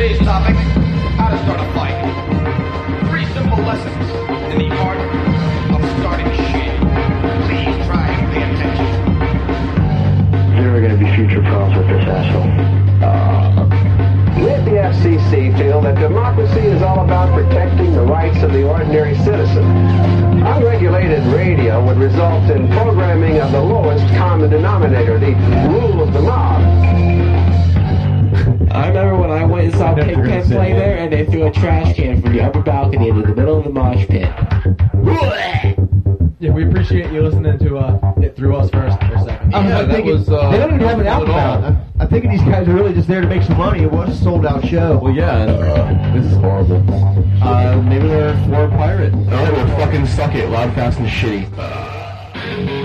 Today's topic, how to start a fight. Three simple lessons in the art of starting shit. Please try and pay attention. There are going to be future problems with this asshole. Let the FCC feel that democracy is all about protecting the rights of the ordinary citizen. Unregulated radio would result in programming of the lowest common denominator, the rule of the mob. I remember when I went and saw Pigpen play there, and they threw a trash can from the upper balcony into the middle of the mosh pit. Yeah, we appreciate you listening to uh, it through us first for a second. I'm Yeah, that thinking, was, uh, they don't even have an not album out. I'm- I'm thinking these guys are really just there to make some money. It was a sold out show. Well, yeah, and, this is horrible. Uh, maybe they're for a pirate. No, we're fucking suck it. Loud, fast, and shitty.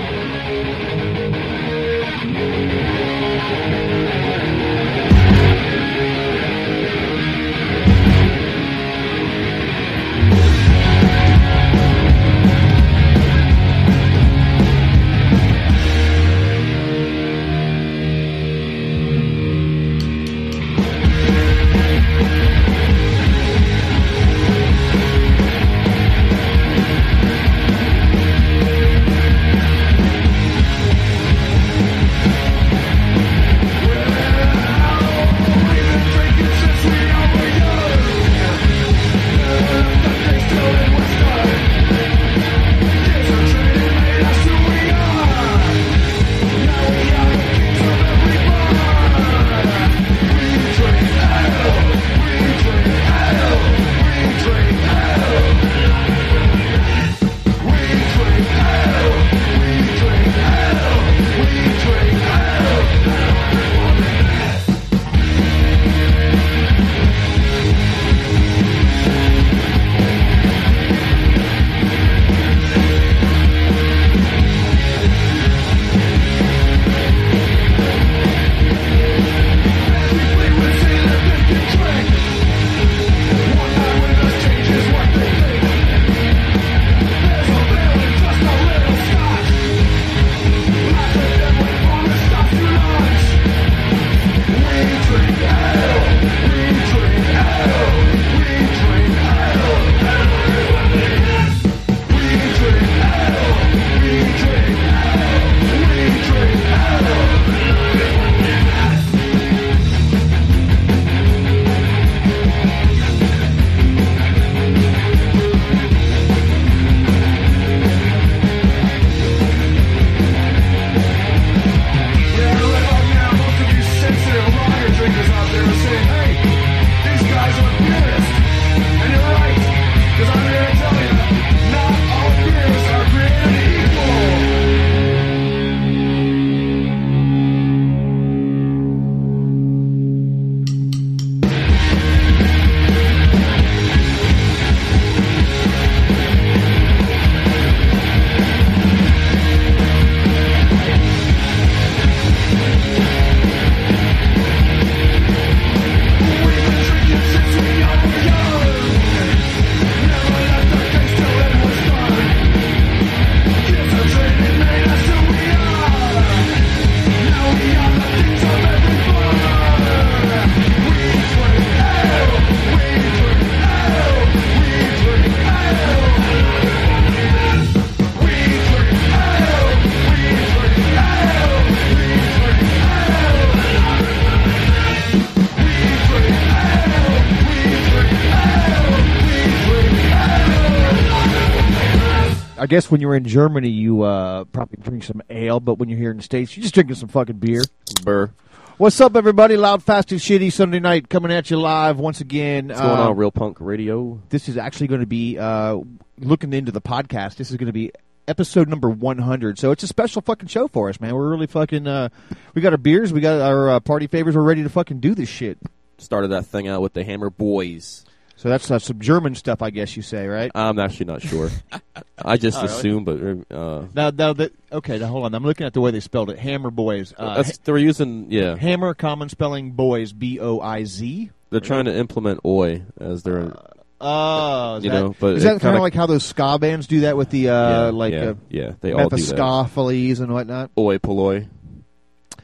Guess when you're in Germany, you uh, probably drink some ale, but when you're here in the States, you're just drinking some fucking beer. Burr. What's up, everybody? Loud, Fast, and Shitty Sunday night coming at you live once again. What's going Uh, on, Real Punk Radio? This is actually going to be, uh, looking into the podcast, this is going to be episode number 100. So it's a special fucking show for us, man. We're really fucking, uh, we got our beers, we got our uh, party favors, we're ready to fucking do this shit. Started that thing out with the Hammer Boys. So that's uh, some German stuff, I guess you say, right? I'm actually not sure. I just Oh, really? assume, but uh, Now, now that okay, now hold on. I'm looking at the way they spelled it. Hammer Boys. Uh, that's, they were using yeah. Hammer, common spelling, boys, B O I Z. They're trying to implement oi as their Oh, is you that- know, but is that kind kinda- like how those ska bands do that with the uh, Yeah, like yeah, uh, yeah, they all do that. And whatnot? oi polloi.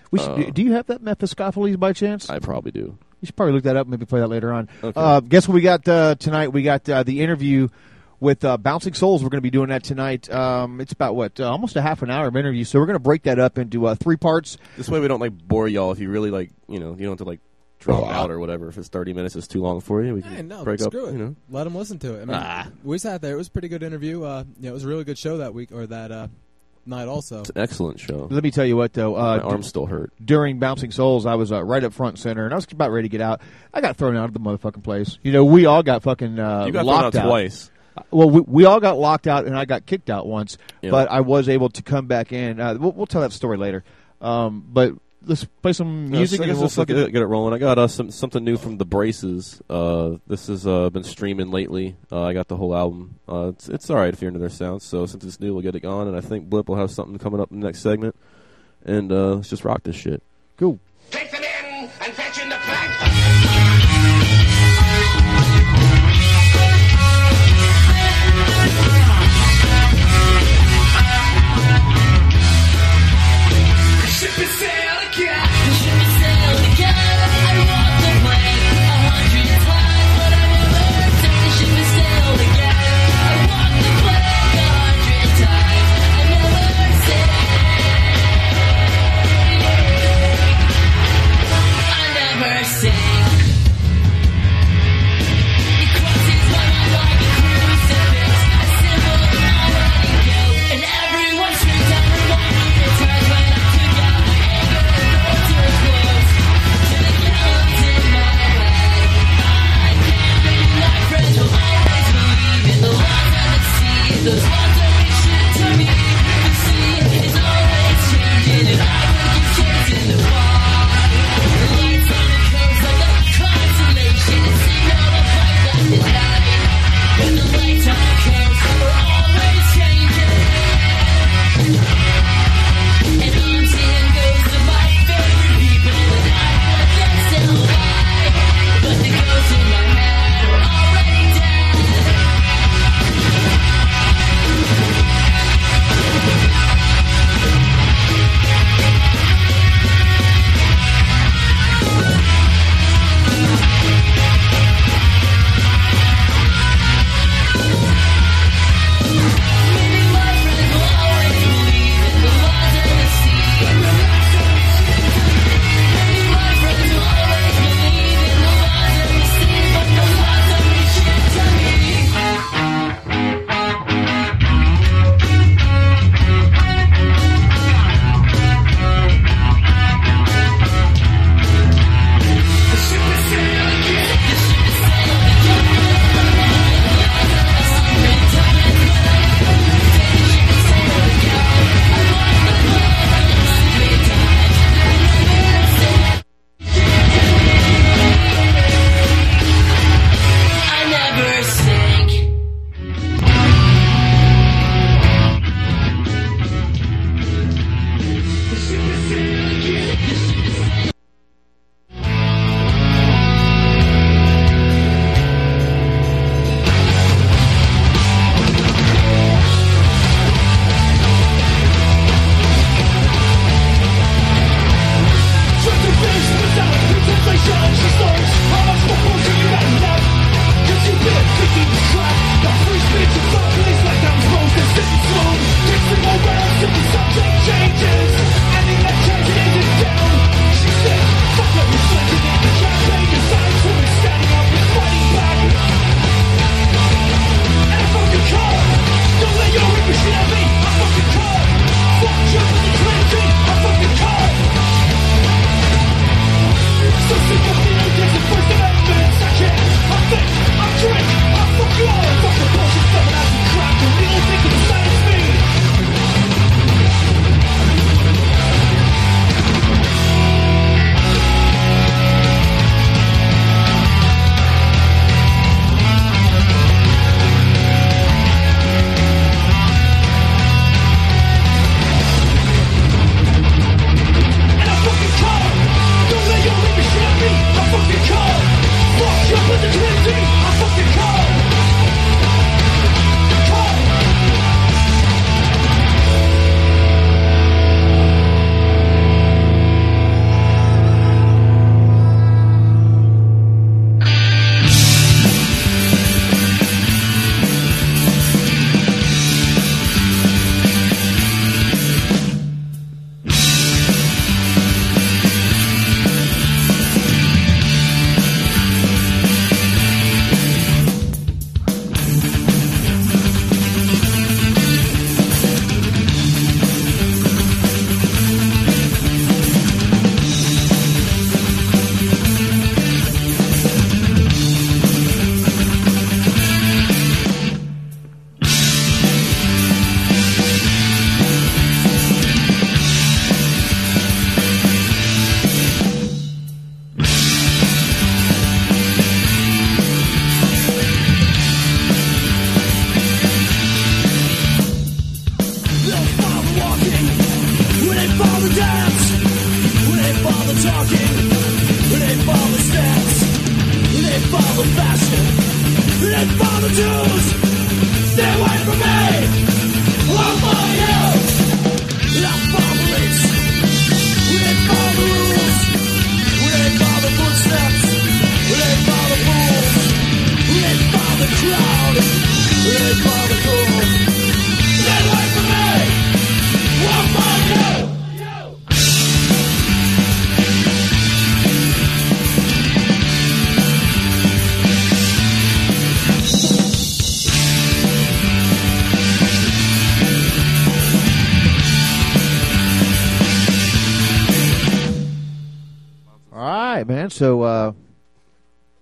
We should, Uh, do, do you have that Mephistopheles by chance? I probably do. You should probably look that up. Maybe play that later on. Okay. Uh, guess what we got uh, tonight? We got uh, the interview with uh, Bouncing Souls. We're going to be doing that tonight. Um, it's about what uh, almost a half an hour of interview. So we're going to break that up into uh, three parts. This way we don't like bore y'all. If you really like, you know, you don't have to like drop out or whatever. If it's thirty minutes is too long for you, we can Hey, no, break up. it. You know, Let them listen to it. I mean, Ah. we sat there. It was a pretty good interview. Uh, yeah, it was a really good show that week or that uh, night. Also, it's an excellent show. Let me tell you what though. Uh, My arm still hurt. during Bouncing Souls, I was uh, right up front center, and I was about ready to get out. I got thrown out of the motherfucking place. You know, we all got fucking uh, You got thrown locked out twice. Well, we, we all got locked out, and I got kicked out once. Yeah. But I was able to come back in. Uh, we'll, we'll tell that story later. Um, but let's play some Yeah, music so I and guess we'll let's fucking. get, get it rolling. I got uh, some something new from the Braces. Uh, this has uh, been streaming lately. Uh, I got the whole album. Uh, it's it's all right if you're into their sounds. So since it's new, we'll get it on. And I think Blip will have something coming up in the next segment. And uh, let's just rock this shit. Cool.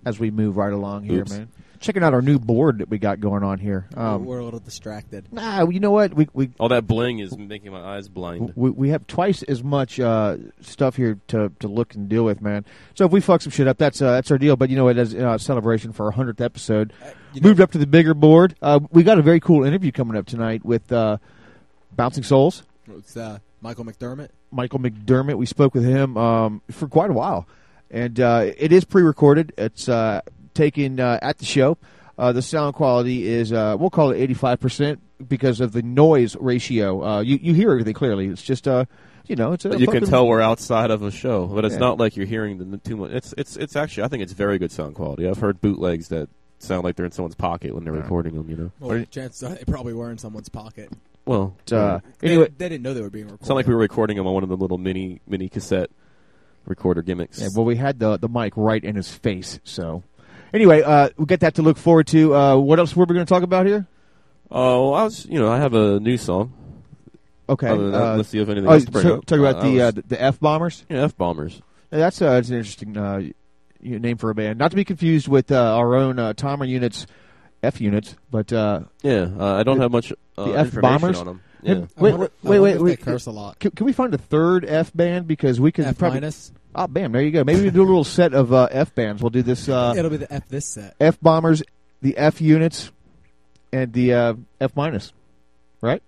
As we move right along here, Oops. man, checking out our new board that we got going on here. Um, We're a little distracted. nah, you know what? We we All that bling is making my eyes blind. we, we have twice as much uh, stuff here to, to look and deal with, man. So if we fuck some shit up, that's uh, that's our deal. But you know what? As uh, celebration for our hundredth episode, you know- moved up to the bigger board. Uh, we got a very cool interview coming up tonight with uh, Bouncing Souls. It's uh, Michael McDermott. Michael McDermott. We spoke with him um, for quite a while, and uh, it is pre-recorded. It's uh, taken uh, at the show. Uh, the sound quality is uh, we'll call it eighty-five percent because of the noise ratio. Uh, you you hear everything clearly. It's just uh, you know, it's a you can tell we're outside of a show, but it's Yeah. not like you're hearing the too much. It's it's it's actually I think it's very good sound quality. I've heard bootlegs that sound like they're in someone's pocket when they're recording them. You know, Well, chances they probably were in someone's pocket. well, Uh, They- anyway, they, didn't know they were being recorded. it's not like we were recording them on one of the little mini mini cassette recorder gimmicks. yeah, well, we had the the mic right in his face. So anyway, uh, we get that to look forward to. Uh, what else were we going to talk about here? Oh, I was you know I have a new song. Okay, Other than that, uh, let's see if anything oh, else to bring so- up. talk about Uh, I the, uh, was- the the F bombers. Yeah, F bombers. Yeah, That's uh, that's an interesting uh, name for a band. Not to be confused with uh, our own uh, Timer units, F units, but uh, Yeah, uh, I don't The- have much uh, the F information bombers. on them. Yeah. Wait, wonder- wait, wait, wait, wait. Curse a lot. Can, can we find a third F band because we could F probably minus. Oh bam there you go maybe we do a little set of uh, F bands. We'll do this uh, It'll be the F this set. F bombers, the F units, and the uh, F minus. Right?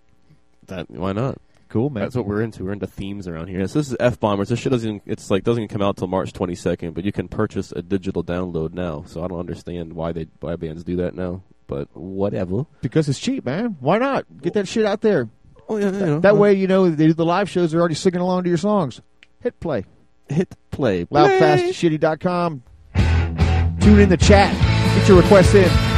That why not? Cool man. That's what we're into. We're into themes around here. So this is F bombers. This shit doesn't. Even, it's like doesn't even come out till March 22nd, but you can purchase a digital download now. So I don't understand why they why bands do that now. But whatever. because it's cheap, man. Why not get that shit out there? Oh yeah, That, that way, you know they do the live shows. They're already singing along to your songs. Hit play. Hit play. loudfastshitty.com. Tune in the chat. Get your requests in.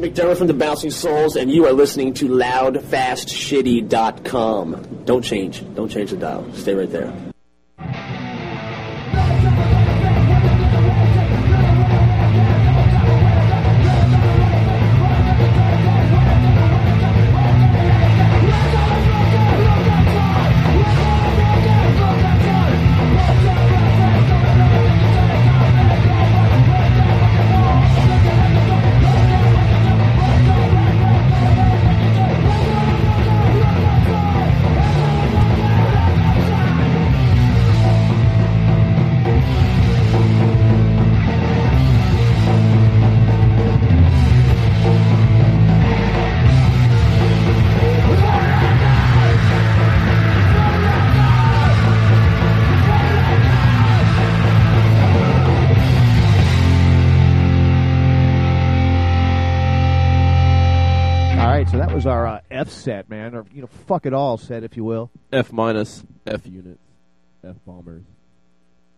McDermott from the Bouncing Souls, and you are listening to LoudFastShitty.com. Don't change. Don't change the dial. Stay right there. F set, man, or you know, fuck it all set, if you will. F minus F units, F bombers.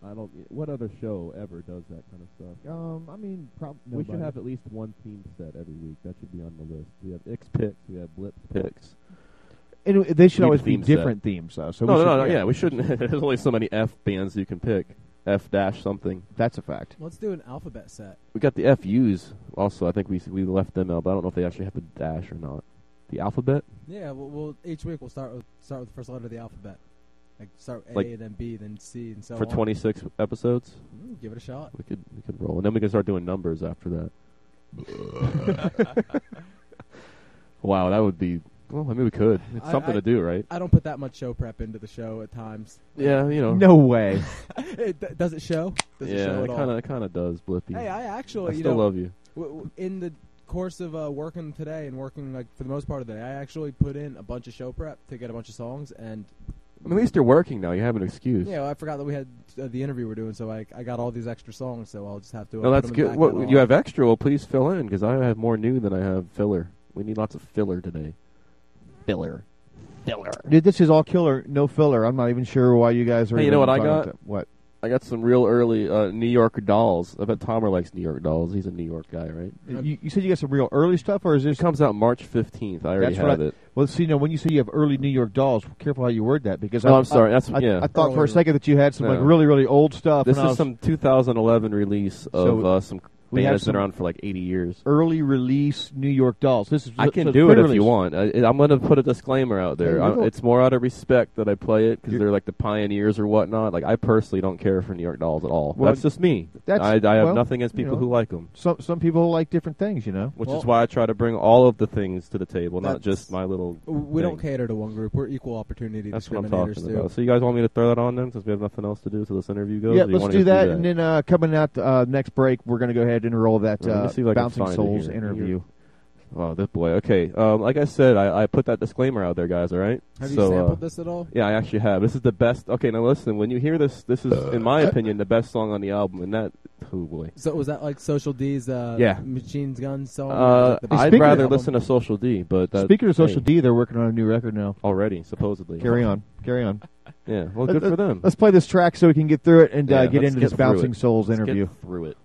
I don't. What other show ever does that kind of stuff? Um, I mean, prob- we should have at least one theme set every week. That should be on the list. We have X picks. We have Blip picks. And they should We need always be theme set. different themes, though. So no, we no, no, no. Yeah, we shouldn't. There's only so many F bands you can pick. F dash something. That's a fact. Let's do an alphabet set. We got the FUs also. I think we we left them out, but I don't know if they actually have a dash or not. The alphabet. Yeah, we'll, we'll each week we'll start with start with the first letter of the alphabet. Like start A, Like- then B, then C, and so on. for on. 26 episodes. Mm, give it a shot. We could we could roll, and then we can start doing numbers after that. wow, that would be. Well, I mean, we could. It's I- something I- to do, right? I don't put that much show prep into the show at times. Yeah, you know. No way. it, d- does it show? Does it yeah, show it at kind all? of kind of does, Blippy. Hey, I actually, I you still know, love you. W- w- in the course of uh, working today and working like for the most part of the day, I actually put in a bunch of show prep to get a bunch of songs and. At least you're working now. You have an excuse. Yeah, well, I forgot that we had uh, the interview we're doing, so I I got all these extra songs, so I'll just have to. Uh, No, put that's them good. back What you have extra? Well, please fill in because I have more new than I have filler. We need lots of filler today. Filler, filler. Dude, this is all killer, no filler. I'm not even sure why you guys are. Hey, you know what I talking about got? What? I got some real early uh, New York dolls. I bet Tomer likes New York dolls. He's a New York guy, right? You, you said you got some real early stuff, or is this It comes out March 15th. I already That's what have I- it. Well, see, no. When you say you have early New York dolls, careful how you word that because Oh, I, I'm sorry, I, that's- I, yeah. I thought for a second that you had some like really, really old stuff. This is was- some 2011 release of So uh, some we band have that's been around for like 80 years. early release New York dolls. This is I can it's do it if pre-release. you want. I, I'm going to put a disclaimer out there. Hey, I, it's more out of respect that I play it because they're like the pioneers or whatnot. Like I personally don't care for New York Dolls at all. Well, that's just me. that's- I, I have well, nothing against you people know, who like them, Some some people like different things, you know. which Well- is why I try to bring all of the things to the table, not just my little. We don't cater to one group. We're equal opportunity That's what I'm discriminators talking too. about. So you guys want me to throw that on them since we have nothing else to do, so this interview goes. Yeah, let's wanna do that, and then uh, coming out uh, next break, we're going to go ahead and roll that All right, let uh, see if I can Bouncing Souls here. interview. Oh, this boy. Okay. Um, like I said, I, I put that disclaimer out there, guys. All right. Have you sampled uh, this at all? Yeah, I actually have. This is the best. Okay, now listen. When you hear this, this is, in my opinion, the best song on the album, and that. Oh boy. So was that like Social D's uh, Yeah. Machines Guns song? Uh, was it the I'd rather listen to Social D, but that, Speaking of Social hey, D, they're working on a new record now. already supposedly. Carry on, carry on. Yeah. Well, Let- good for them. Let's play this track so we can get through it and uh, Yeah, get into get this Bouncing it. Souls Let's interview. Get through it.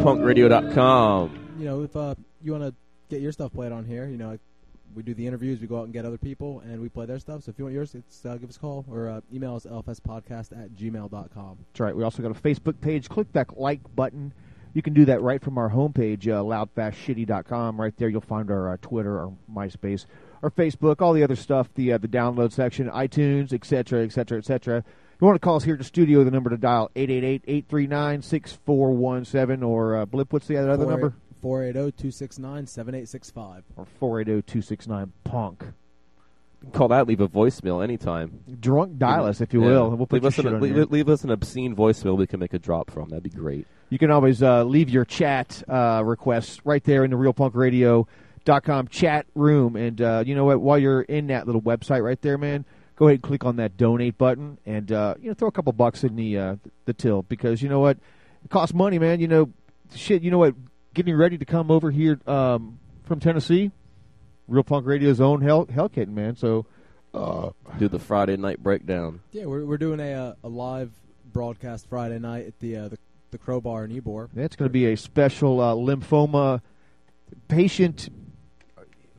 Shitty, realpunkradio.com. You know, if uh, you want to get your stuff played on here, you know, we do the interviews, we go out and get other people, and we play their stuff. So if you want yours, it's, uh, give us a call or uh, email us lfspodcast at gmail.com. That's right. We also got a Facebook page. Click that like button. You can do that right from our homepage, uh, loudfastshitty.com. Right there, you'll find our uh, Twitter, our MySpace, our Facebook, all the other stuff, the uh, the download section, iTunes, etc., etc., etc. You want to call us here at the studio, the number to dial 888-839-6417 or uh, Blip, what's the other, other number? oh, 480-269-7865. Or 480-269-PUNK. Call that, leave a voicemail anytime. Drunk dial us, if you Yeah. will, and we'll put leave us, an, leave, leave us an obscene voicemail we can make a drop from. That'd be great. You can always uh, leave your chat uh, requests right there in the realpunkradio.com chat room. And uh, you know what? While you're in that little website right there, man, go ahead and click on that donate button and uh, you know throw a couple bucks in the uh, the till because you know what? It costs money, man. You know, shit. You know what? Getting ready to come over here um, from Tennessee, Real Punk Radio's own Hell Hell man. So. Uh, Do the Friday night breakdown. Yeah, we're, we're doing a, uh, a live broadcast Friday night at the uh, the, the Crowbar in Ybor. That's going to be a special uh, lymphoma patient.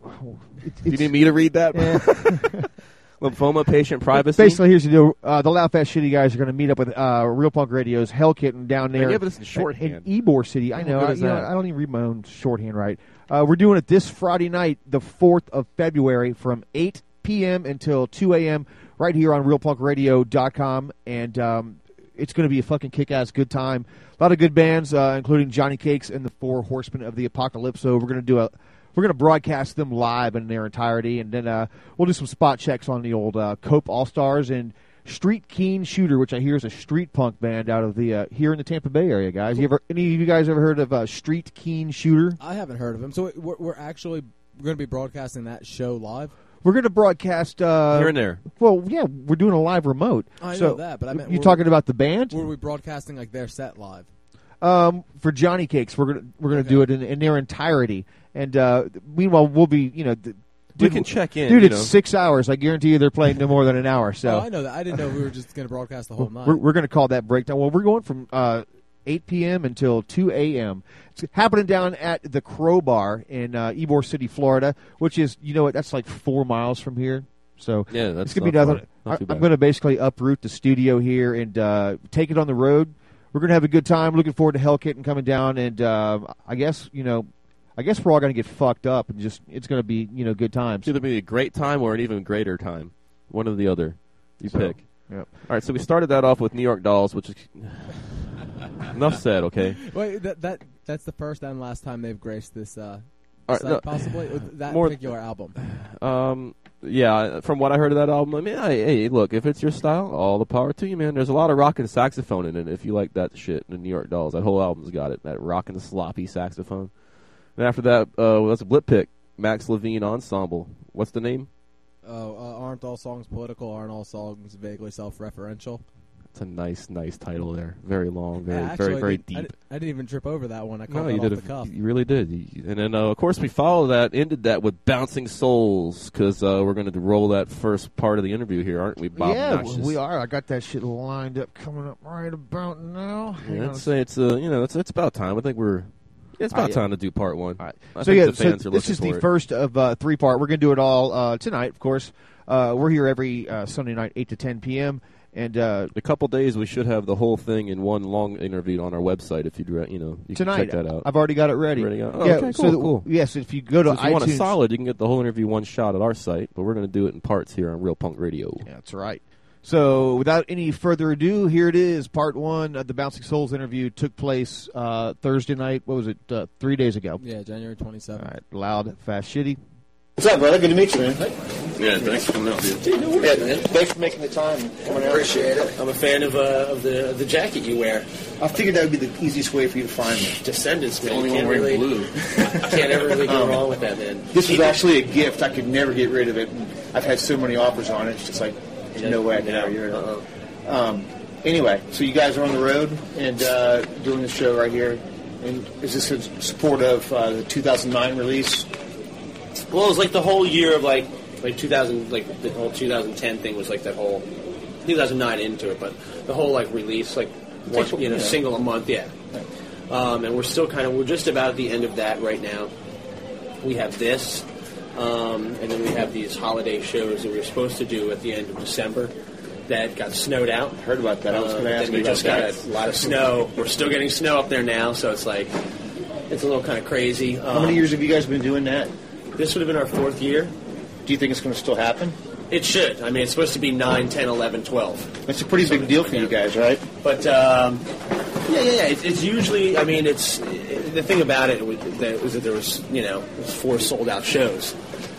Do you need me to read that? Lymphoma patient privacy. Basically, here's the deal: uh, the Loud Fast Shitty guys are going to meet up with uh, Real Punk Radio's Hell Kitten down there. you have this in shorthand. in Ybor City. I know. I, know. I don't even read my own shorthand right. Uh, we're doing it this Friday night, the fourth of February, from 8 p.m. until 2 a.m. right here on RealPunkRadio.com, and um, it's going to be a fucking kick-ass good time. A lot of good bands, uh, including Johnny Cakes and the Four Horsemen of the Apocalypse. So we're going to do a we're going to broadcast them live in their entirety, and then uh, we'll do some spot checks on the old uh, Cope All Stars and Street Keen Shooter, which I hear is a street punk band out of the uh, here in the Tampa Bay area. Guys, you ever any of you guys ever heard of uh, Street Keen Shooter? I haven't heard of him. So we're, we're actually going to be broadcasting that show live. We're going to broadcast uh, Here and there. Well, yeah, we're doing a live remote. I so know that, but I meant you we're- talking about the band? Were we broadcasting like their set live? Um, for Johnny Cakes, we're gonna we're gonna do it in, in their entirety, and uh, meanwhile we'll be you know. th- We can check in, dude. you It's know. six hours. I guarantee you, they're playing no more than an hour. So oh, I know that. I didn't know we were just going to broadcast the whole night. We're, we're going to call that breakdown. Well, we're going from uh, 8 p.m. until 2 a.m. It's happening down at the Crowbar in uh, Ybor City, Florida, which is, you know what, that's like four miles from here. So Yeah, that's it's gonna be not nothing. far. Not too I, am going to basically uproot the studio here and uh, take it on the road. We're going to have a good time. Looking forward to Hell Kitten coming down, and uh, I guess you know, I guess we're all going to get fucked up and just it's going to be you know good times. It's either be a great time or an even greater time. One or the other. You So, pick. yep. All right, so we started that off with New York Dolls, which is enough said. Okay. Wait, that that that's the first and last time they've graced this uh, All right, no, possibly with that more- particular album. Um, yeah, from what I heard of that album, I mean, hey, hey, look, if it's your style, all the power to you, man. There's a lot of rock and saxophone in it. If you like that shit, the New York Dolls, that whole album's got it. That rock and sloppy saxophone. And after that, uh, that's a blip pick. Max Levine Ensemble. What's the name? Oh, uh, aren't all songs political? Aren't all songs vaguely self-referential? It's a nice, nice title there. Very long, very, Yeah, actually, very, very didn't- deep. I, didn't- I didn't even trip over that one. I caught No, that you off did. the cuff. You really did. And then, uh, of course, we followed that, ended that with "Bouncing Souls" because uh, we're going to roll that first part of the interview here, aren't we, Bob? yeah, Noxious? we are. I got that shit lined up coming up right about now. Hang Yeah, on a I'd say it's uh, you know, it's it's about time. I think we're it's about yeah. time to do part one. I so yeah, the so are this is the it. first of uh, three part. We're gonna do it all uh, tonight, of course. Uh, we're here every uh, Sunday night, eight to ten p.m. And uh, a couple days we should have the whole thing in one long interview on our website. If you'd re- you know you tonight, can check that out. I've already got it ready. Already got- oh, yeah, okay, so cool, that- cool. Yes, if you go to So if you want a iTunes, solid, you can get the whole interview one shot at our site. But we're going to do it in parts here on Real Punk Radio. Yeah, that's right. So, without any further ado, here it is. Part one of the Bouncing Souls interview took place uh, Thursday night. What was it? Uh, three days ago. Yeah, January 27th. All right, loud, fast, shitty. What's up, brother? Good to meet you, man. Yeah, thanks for coming out, dude. Yeah, man. Thanks for making the time. and Coming out. Appreciate it. I'm a fan of uh, of the the jacket you wear. I figured that would be the easiest way for you to find me. Descendents, man. only You one can't wearing really, blue. can't ever really go Um, wrong with that, man. This was actually a gift. I could never get rid of it. I've had so many offers on it. It's just like, there's no way I can ever get it. Um, anyway, so you guys are on the road and uh, doing the show right here. And is this in support of uh, the 2009 release? Well, it was like the whole year of like like 2000, like the whole 2010 thing was like that whole 2009 into it, but the whole like release, like one, you know, yeah. single a month, yeah. um, and we're still kind of we're just about at the end of that right now. We have this, um, and then we have these holiday shows that we were supposed to do at the end of December that got snowed out. Heard about that. I was Uh, going to ask we just got a lot of snow. We're still getting snow up there now, so it's like it's a little kind of crazy. How many years have you guys been doing that? This would have been our fourth year. Do you think it's going to still happen? It should. I mean, it's supposed to be 9, 10, 11, 12. That's a pretty big deal for you guys, right? But um, yeah, yeah, yeah. It's, it's usually. I mean, it's the thing about it was that, was that there was you know was four sold out shows.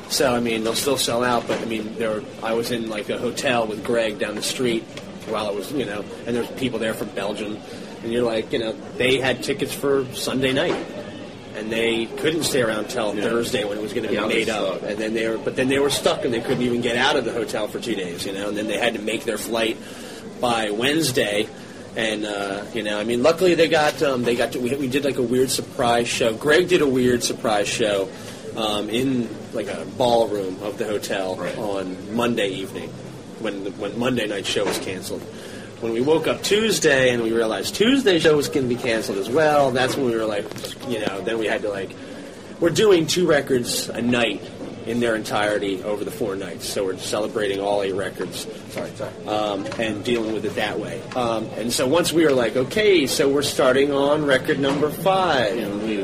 So I mean, they'll still sell out. But I mean, there. Were, I was in like a hotel with Greg down the street while it was you know, and there's people there from Belgium, and you're like, you know, they had tickets for Sunday night. And they couldn't stay around till Thursday when it was going to be made up. And then they were, but then they were stuck and they couldn't even get out of the hotel for two days, you know. And then they had to make their flight by Wednesday. And uh, you know, I mean, luckily they got um, they got to, we, we did like a weird surprise show. Greg did a weird surprise show um, in like a ballroom of the hotel on Monday evening when the, when Monday night show was canceled. When we woke up Tuesday and we realized Tuesday show was going to be canceled as well, that's when we were like, you know, then we had to like, we're doing two records a night in their entirety over the four nights. So we're celebrating all eight records. Sorry, sorry. Um, and dealing with it that way. Um, and so once we were like, okay, so we're starting on record number five.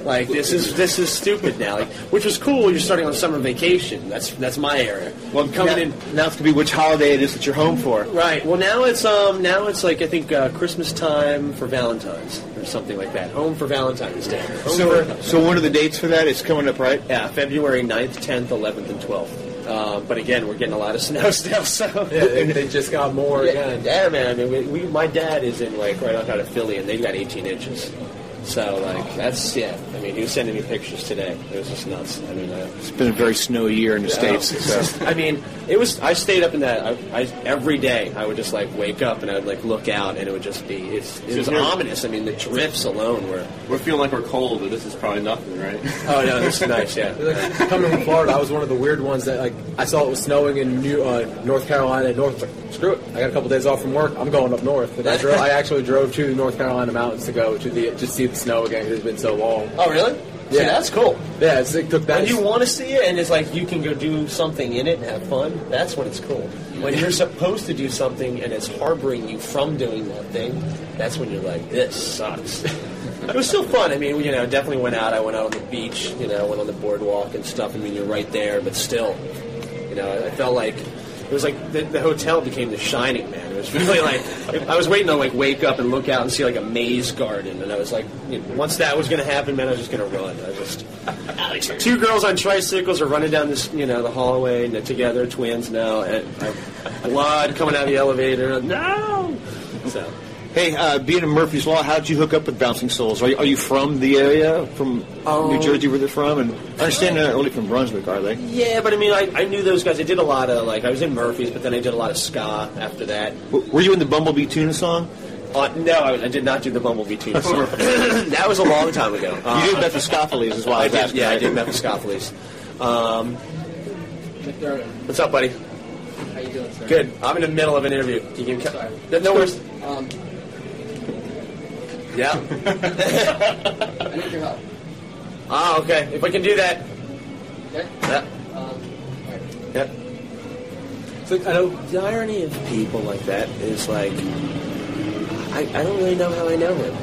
Like this is this is stupid now. Like, which was cool. You're starting on summer vacation. That's that's my area. Well, coming now, in now it's going to be which holiday it is that you're home for. Right. Well, now it's um now it's like I think uh, Christmas time for Valentine's or something like that. Home for Valentine's Day. Home So, for- so one of the dates for that is coming up, right? yeah, February 9th, 10th, 11th, and 12th. Uh, but again, we're getting a lot of snow still, so Yeah, they, they just got more yeah, again. yeah, man. I mean, we, we, my dad is in like right outside of Philly, and they've got 18 inches. So like that's yeah. I mean, he was sending me pictures today. It was just nuts. I mean, uh, It's been a very snowy year in the yeah, States. it's So. just- I mean, it was. I stayed up in that. I, I every day. I would just like wake up and I would like look out, and it would just be. It's, it So was here- ominous. I mean, the drifts alone were. We're feeling like we're cold, but this is probably nothing, right? Oh no, this is nice. Yeah. Like, coming from Florida, I was one of the weird ones that like I saw it was snowing in New uh, North Carolina. North, like, screw it. I got a couple days off from work. I'm going up north. And I, drove, I actually drove to the North Carolina mountains to go to the just see the snow again because it's been so long. Oh really? Yeah. See, that's cool. Yeah, it's, it took that. When you want to see it, and it's like you can go do something in it and have fun. That's when it's cool. When you're supposed to do something and it's harboring you from doing that thing, that's when you're like, this sucks. it was still fun. I mean, you know, definitely went out. I went out on the beach. You know, went on the boardwalk and stuff. I mean, you're right there, but still, you know, I felt like it was like the, the hotel became the shining man. It was really like I was waiting to like wake up and look out and see like a maze garden, and I was like, you know, once that was going to happen, man, I was just going to run. I just two girls on tricycles are running down this, you know, the hallway and together, twins now, and I, blood coming out of the elevator. No, so. Hey, uh, being in Murphy's Law, how did you hook up with Bouncing Souls? Are you, are you from the area, from New Jersey, where they're from? And I understand they're not really from Brunswick, are they? Yeah, but I mean, I, I knew those guys. I did a lot of like I was in Murphy's, but then I did a lot of ska after that. W- Were you in the Bumblebee tuna song? Uh, no, I, I did not do the Bumblebee tune song. that was a long time ago. Uh, you did Mephiskapheles as well. I did, yeah, I right? did Mephiskapheles. Um, what's up, buddy? How you doing, sir? Good. I'm in the middle of an interview. Can you give me no, no worries. Um, Yeah. I need your help. ah, okay. If I can do that. Okay? Yeah. Um, Yeah. So I know the irony of people like that is like I, I don't really know how I know him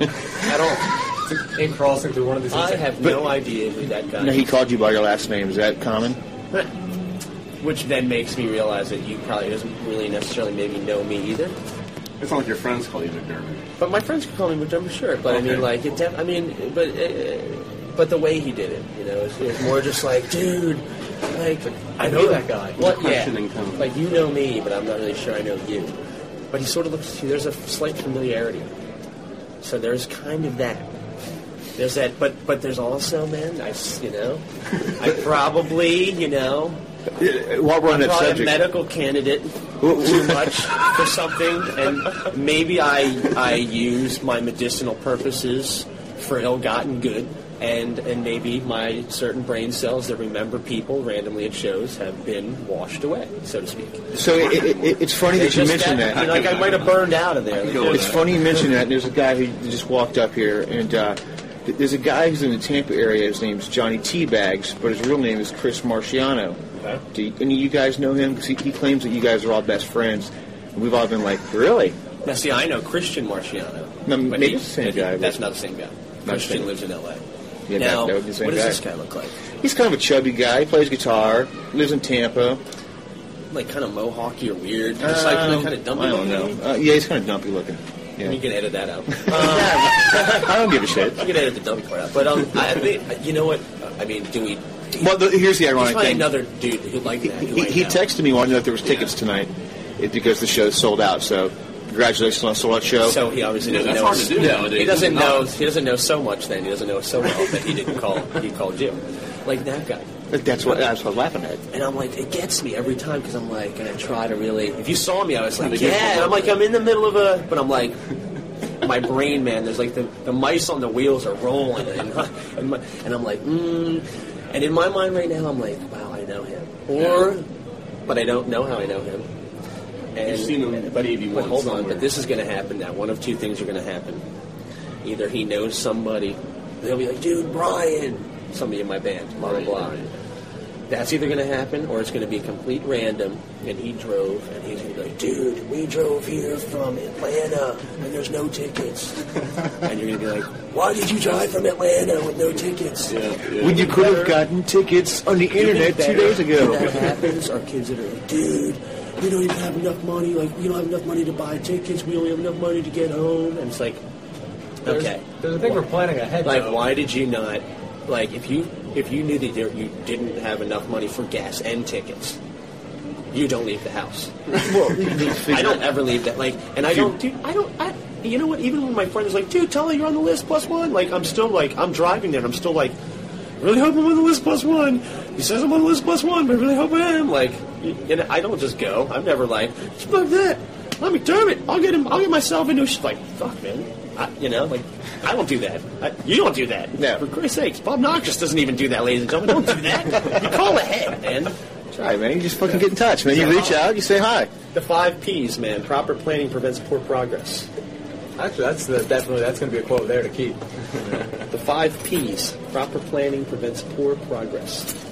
at all. in crossing through one of these. I have no idea who that guy. No, he is. called you by your last name. Is that common? Which then makes me realize that you probably doesn't really necessarily maybe know me either. It's not like your friends call you McDermott. But my friends could call me McDermott, sure. But I mean, like, it def- I mean, but uh, but the way he did it, you know, it's, was more just like, dude, like, I know that guy. What? Yeah. Like you know me, but I'm not really sure I know you. But he sort of looks. There's a slight familiarity. So there's kind of that. There's that, but but there's also, man, I you know, I probably, you know, While we're on that probably a subject, medical candidate too much for something, and maybe I I use my medicinal purposes for ill-gotten good, and and maybe my certain brain cells that remember people randomly at shows have been washed away, so to speak. So it, it, it, it's funny They that you mentioned got- that. you know, like I might have burned out of there. It's funny you mention that. There's a guy who just walked up here, and uh, there's a guy who's in the Tampa area. His name's Johnny Teabags, but his real name is Chris Marciano. Do you, any of you guys know him? Because he, he claims that you guys are all best friends. And we've all been like, really? Now, see, I know Christian Marciano. No, but maybe he- the same guy, That's not the same guy. Christian same. lives in L.A. Yeah, now, that- that would be the same what does guy. this guy look like? He's kind of a chubby guy. He plays guitar, lives in Tampa. Like kind of mohawky or weird? Just like Um, kind of dumpy I don't looking? know. Uh, yeah, he's kind of dumpy looking. Yeah. You can edit that out. I don't give a shit. You can edit the dumpy part out. But um, I think, you know what? I mean, do we... Well, the, here's the ironic thing. another dude who like that. Who He, he texted me wanting to know if there was tickets tonight it, because the show's sold out. So congratulations on a sold out show. So he obviously doesn't know. He doesn't know. He doesn't know so much. Then he doesn't know so well that he didn't call. He called you, like that guy. That's what that's what I was laughing at. And I'm like, it gets me every time because I'm like, and I try to really. If you saw me, I was like, yeah. you. I'm like, I'm in the middle of a, but I'm like, my brain, man. There's like the, the mice on the wheels are rolling, and and, my, and I'm like, mm. And in my mind right now, I'm like, wow, I know him, or, but I don't know how I know him. And, You've seen him but, maybe but once hold on, but this is going to happen now. One of two things are going to happen. Either he knows somebody, they'll be like, dude, Brian, somebody in my band, blah blah blah. That's either going to happen, or it's going to be complete random. And he drove, and he's going to be like, "Dude, we drove here from Atlanta, and there's no tickets." and you're going to be like, "Why did you drive from Atlanta with no tickets?" When you could have gotten tickets on the internet two days ago. When that happens, our kids that are like, "Dude, we don't even have enough money. Like, we don't have enough money to buy tickets. We only have enough money to get home." And it's like, There's- okay, there's a thing we're planning ahead, Like, though. why did you not? Like, if you if you knew that you didn't have enough money for gas and tickets, you don't leave the house. I don't ever leave that. Like, and I don't, dude. I don't. I, you know what? Even when my friend is like, "Dude, tell her you're on the list plus one," like, I'm still like, I'm driving there, and I'm still like, really hope I'm on the list plus one. He says I'm on the list plus one, but I really hope I am. Like, know, I don't just go. I'm never like, fuck that. Let me damn it. I'll get him. I'll get myself into. a sh-" Like, fuck, man. I, you know, like, I don't do that. I, you don't do that. No. For Christ's sakes, Bob Noxious doesn't even do that, ladies and gentlemen. Don't do that. You call ahead, man. Try, man. You just fucking get in touch, man. You reach out, you say hi. The five P's, man. Proper planning prevents poor progress. Actually, that's the, definitely that's going to be a quote there to keep. The five P's. Proper planning prevents poor progress.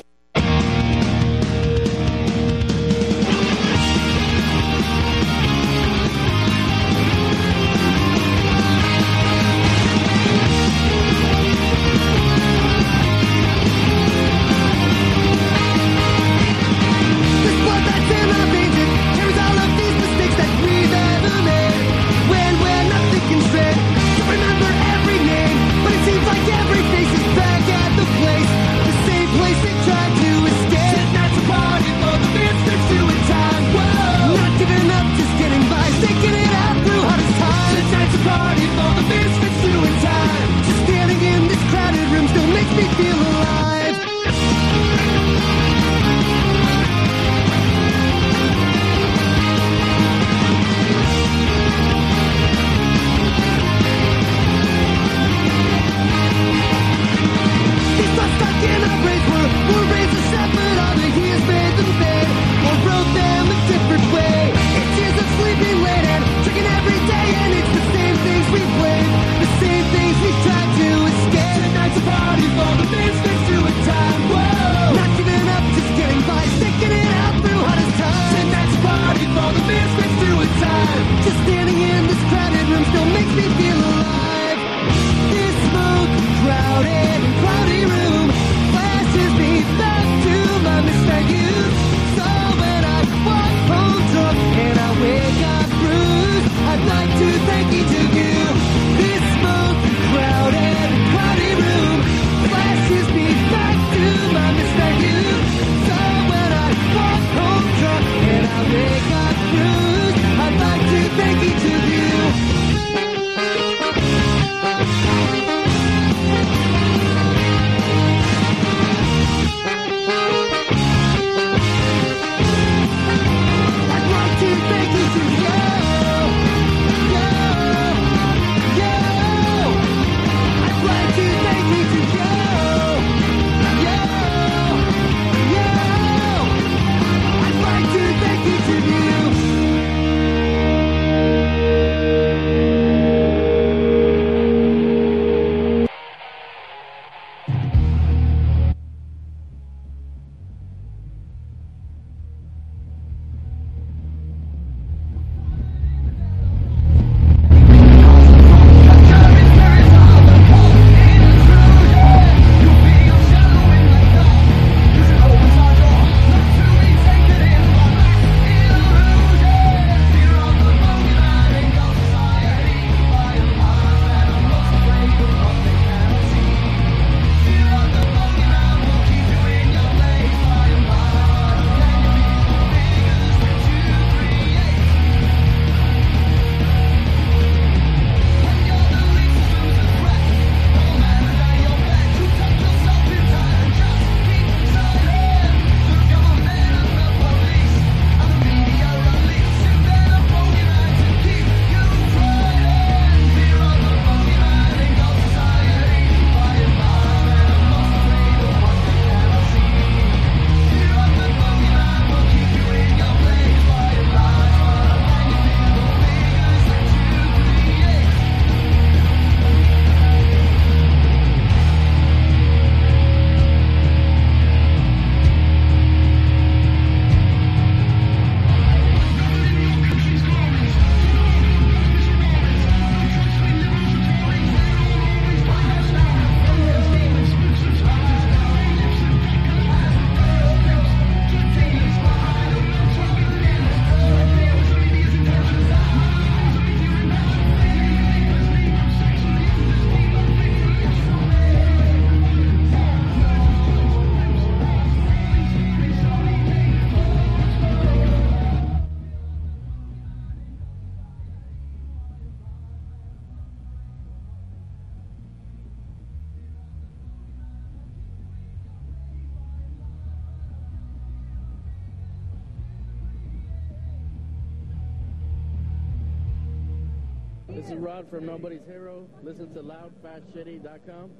This is Rod from Nobody's Hero. Listen to loudfastshitty.com.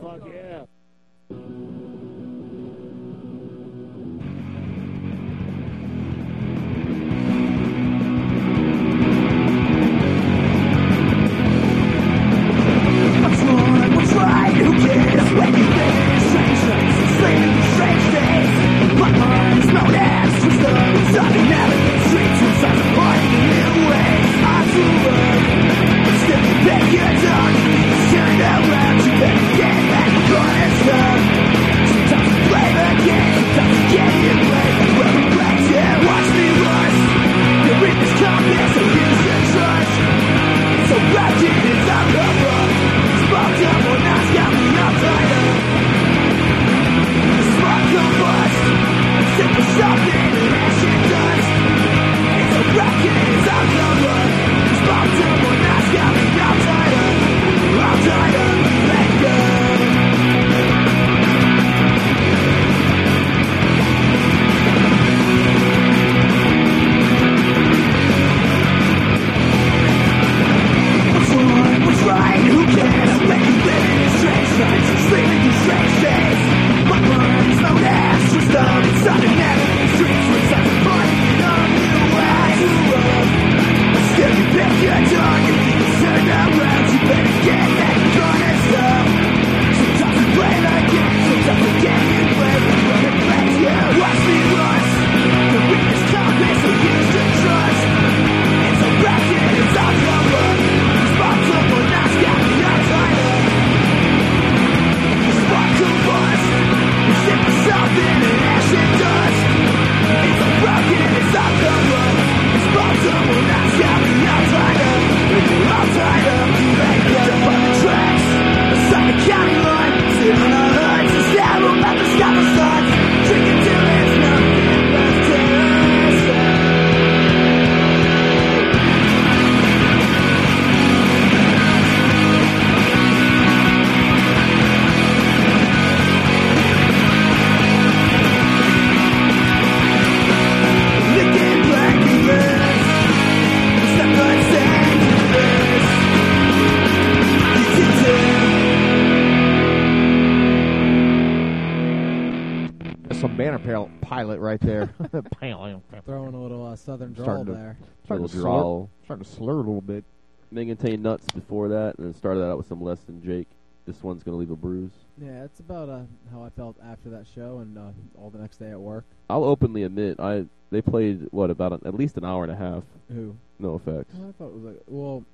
Fuck yeah. Starting to slur a little bit. Mingantane nuts before that, and then started that out with some less than Jake. This one's gonna leave a bruise. Yeah, it's about uh, how I felt after that show and uh, all the next day at work. I'll openly admit, I they played what about an, at least an hour and a half. Who? NOFX. I thought it was like, well,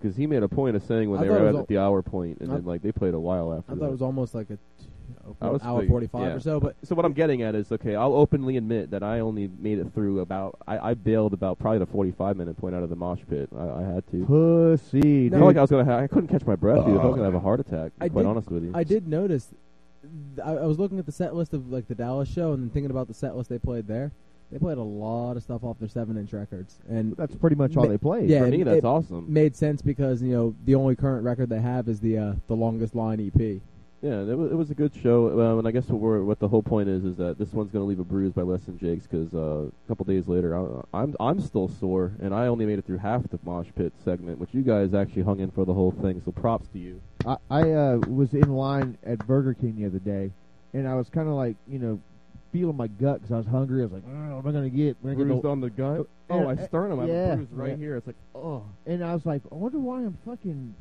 Because he made a point of saying when I they thought were at the hour point, and I- then like they played a while after. I thought that. it was almost like a t- I was hour fig- 45 yeah. or so, but so what I'm getting at is okay. I'll openly admit that I only made it through about. I, I bailed about probably the 45 minute point out of the mosh pit. I, I had to. Pussy. I felt like I was gonna. Ha- I couldn't catch my breath. Dude. I was gonna have a heart attack. To be I quite did, honest with you. I did notice. I, I was looking at the set list of like the Dallas show and then thinking about the set list they played there. They played a lot of stuff off their seven-inch records, and That's pretty much all they played. Yeah, For me, that's it awesome. Made sense because you know the only current record they have is the uh, the longest line EP. Yeah, it was, it was a good show, um, and I guess what we're, what the whole point is is that this one's going to leave a bruise by less than Jake's because uh, a couple days later I, I'm I'm still sore, and I only made it through half the mosh pit segment, which you guys actually hung in for the whole thing. So props to you. I, I uh, was in line at Burger King the other day, and I was kind of like, you know, feeling my gut because I was hungry. I was like, oh, what am I going to get? Am I gonna Bruised get on the gut. Oh, uh, my sternum. I have yeah, a bruise right yeah. here. It's like, oh. And I was like, I wonder why I'm fucking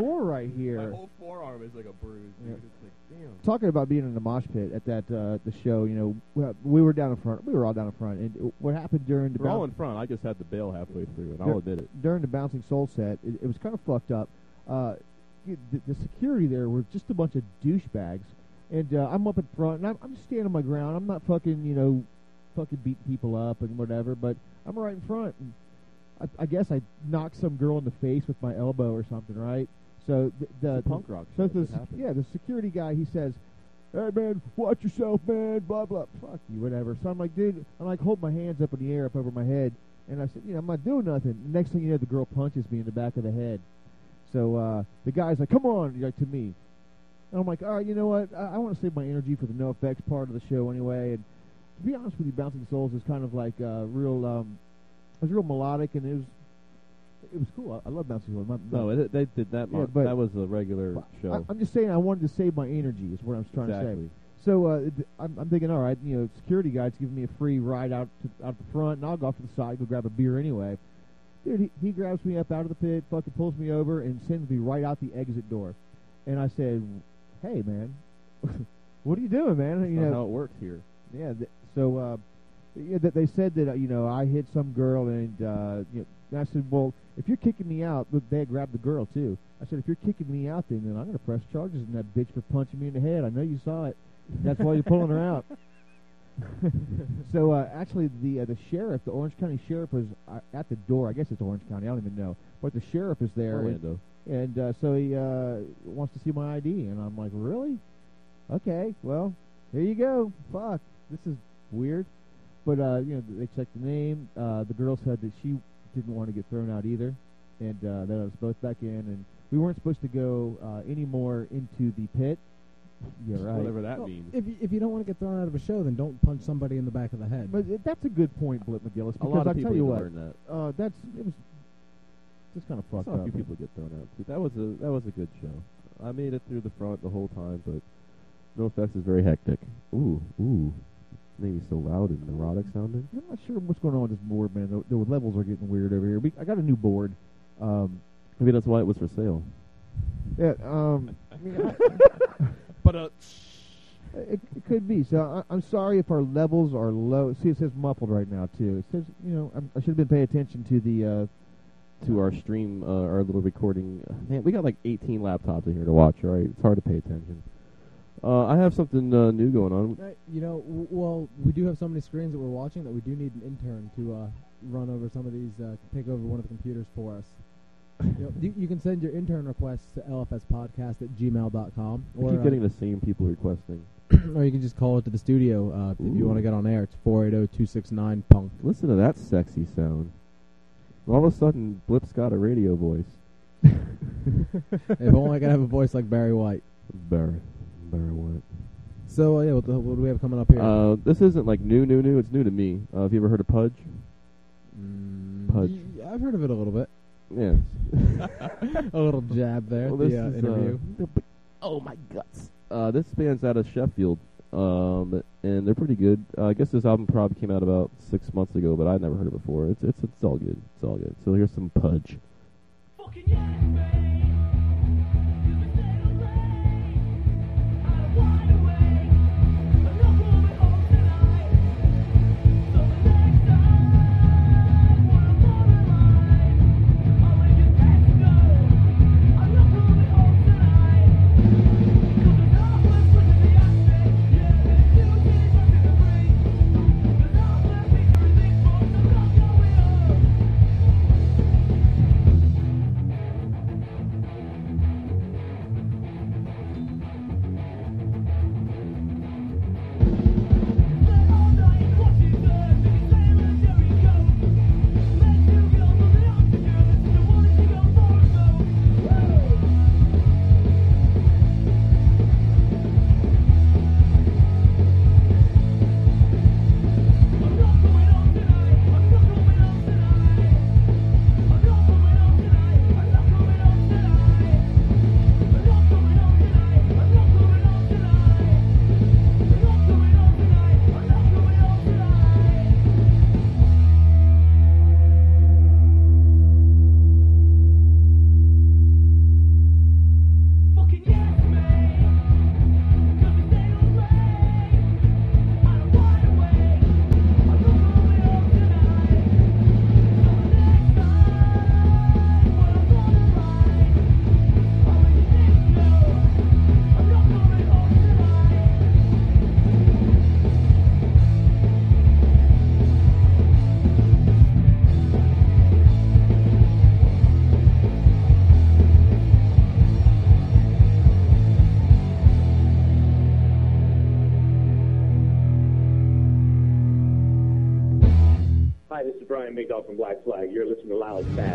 sore right here. My whole forearm is like a bruise, dude. Yeah. It's like, damn. Talking about being in the mosh pit at that uh, the show, you know, we- we were down in front. We were all down in front, and what happened during the We're all in front. I just had to bail halfway through, and Dur- I'll admit it. during the bouncing soul set, it, it was kind of fucked up. Uh, the, the security there were just a bunch of douchebags, and uh, I'm up in front, and I'm, I'm just standing my ground. I'm not fucking, you know, fucking beating people up and whatever, but I'm right in front. And I, I guess I knocked some girl in the face with my elbow or something, right? So the, the a punk rock So the, yeah, the security guy he says, "Hey man, watch yourself, man." Blah blah. Fuck you, whatever. So I'm like, dude, I'm like, hold my hands up in the air up over my head, and I said, you know, I'm not doing nothing. Next thing you know, the girl punches me in the back of the head. So uh, the guy's like, "Come on," like to me. And I'm like, all right, you know what? I, I want to save my energy for the NOFX part of the show anyway. And to be honest with you, Bouncing Souls is kind of like uh, real. Um, it was real melodic, and it was it was cool. I, I love Bouncy Horse. My, No, it, they did that. Yeah, but- that was a regular show. I, I'm just saying I wanted to save my energy. Is what I was trying to Exactly. say. So uh, I'm, I'm thinking, all right, you know, security guys giving me a free ride out to, out the front, and I'll go off to the side, go grab a beer anyway. Dude, he, he grabs me up out of the pit, fucking pulls me over, and sends me right out the exit door. And I said, "Hey, man, what are you doing, man? That's you know how it works here. Yeah. Th- so uh, yeah, that they said that uh, you know I hit some girl, and uh, you know, and I said, well, if you're kicking me out, look, they grabbed the girl too. I said, if you're kicking me out, then, then I'm going to press charges on that bitch for punching me in the head. I know you saw it. That's why you're pulling her out. so uh, actually, the uh, the sheriff, the Orange County sheriff, was uh, at the door. I guess it's Orange County. I don't even know, but the sheriff is there. and- Orlando. and uh, so he uh, wants to see my ID, and I'm like, really? Okay, well, here you go. Fuck, this is weird. But uh, you know, they checked the name. Uh, the girl said that she didn't want to get thrown out either, and uh, they let us both back in. And we weren't supposed to go uh, any more into the pit. Yeah, right. Whatever that Well, means. If you, if you don't want to get thrown out of a show, then don't punch somebody in the back of the head. But it, that's a good point, Blip McGillis. A lot of I people tell you what, learn that. Uh, that's it was just kind of I fucked saw a up. few people get thrown out. too. That was a that was a good show. I made it through the front the whole time, but NOFX is very hectic. Ooh, ooh, maybe so loud and neurotic sounding. I'm not sure what's going on with this board, man. The, the levels are getting weird over here. We, I got a new board. Um, Maybe that's why it was for sale. yeah, um, I mean, I, but uh, it, it could be. So I, I'm sorry if our levels are low. See, it says muffled right now too. It says, you know, I'm, I should have been paying attention to the. Uh, To our stream, uh, our little recording. Man, we got like 18 laptops in here to watch. Right, it's hard to pay attention. Uh, I have something uh, new going on. You know, w- well, we do have so many screens that we're watching that we do need an intern to uh, run over some of these, uh, take over one of the computers for us. you, know, you, you can send your intern requests to lfspodcast at gmail.com. Or, keep uh, getting the same people requesting. or you can just call it to the studio uh, if you Ooh. want to get on air. It's 480-269-PUNK. Listen to that sexy sound. All of a sudden, Blip's got a radio voice. if only I could have a voice like Barry White. Barry, Barry White. So, uh, yeah, what, the, what do we have coming up here? Uh, this isn't like new, new, new. It's new to me. Uh, have you ever heard of Pudge? Pudge. i've heard of it a little bit. Yeah. a little jab there Well, this the uh, is, uh, interview. oh my guts. Uh, this band's out of Sheffield, um, and they're pretty good. Uh, I guess this album probably came out about six months ago, but I'd never heard it before. It's it's it's all good. It's all good. So here's some Pudge. Hi, You're listening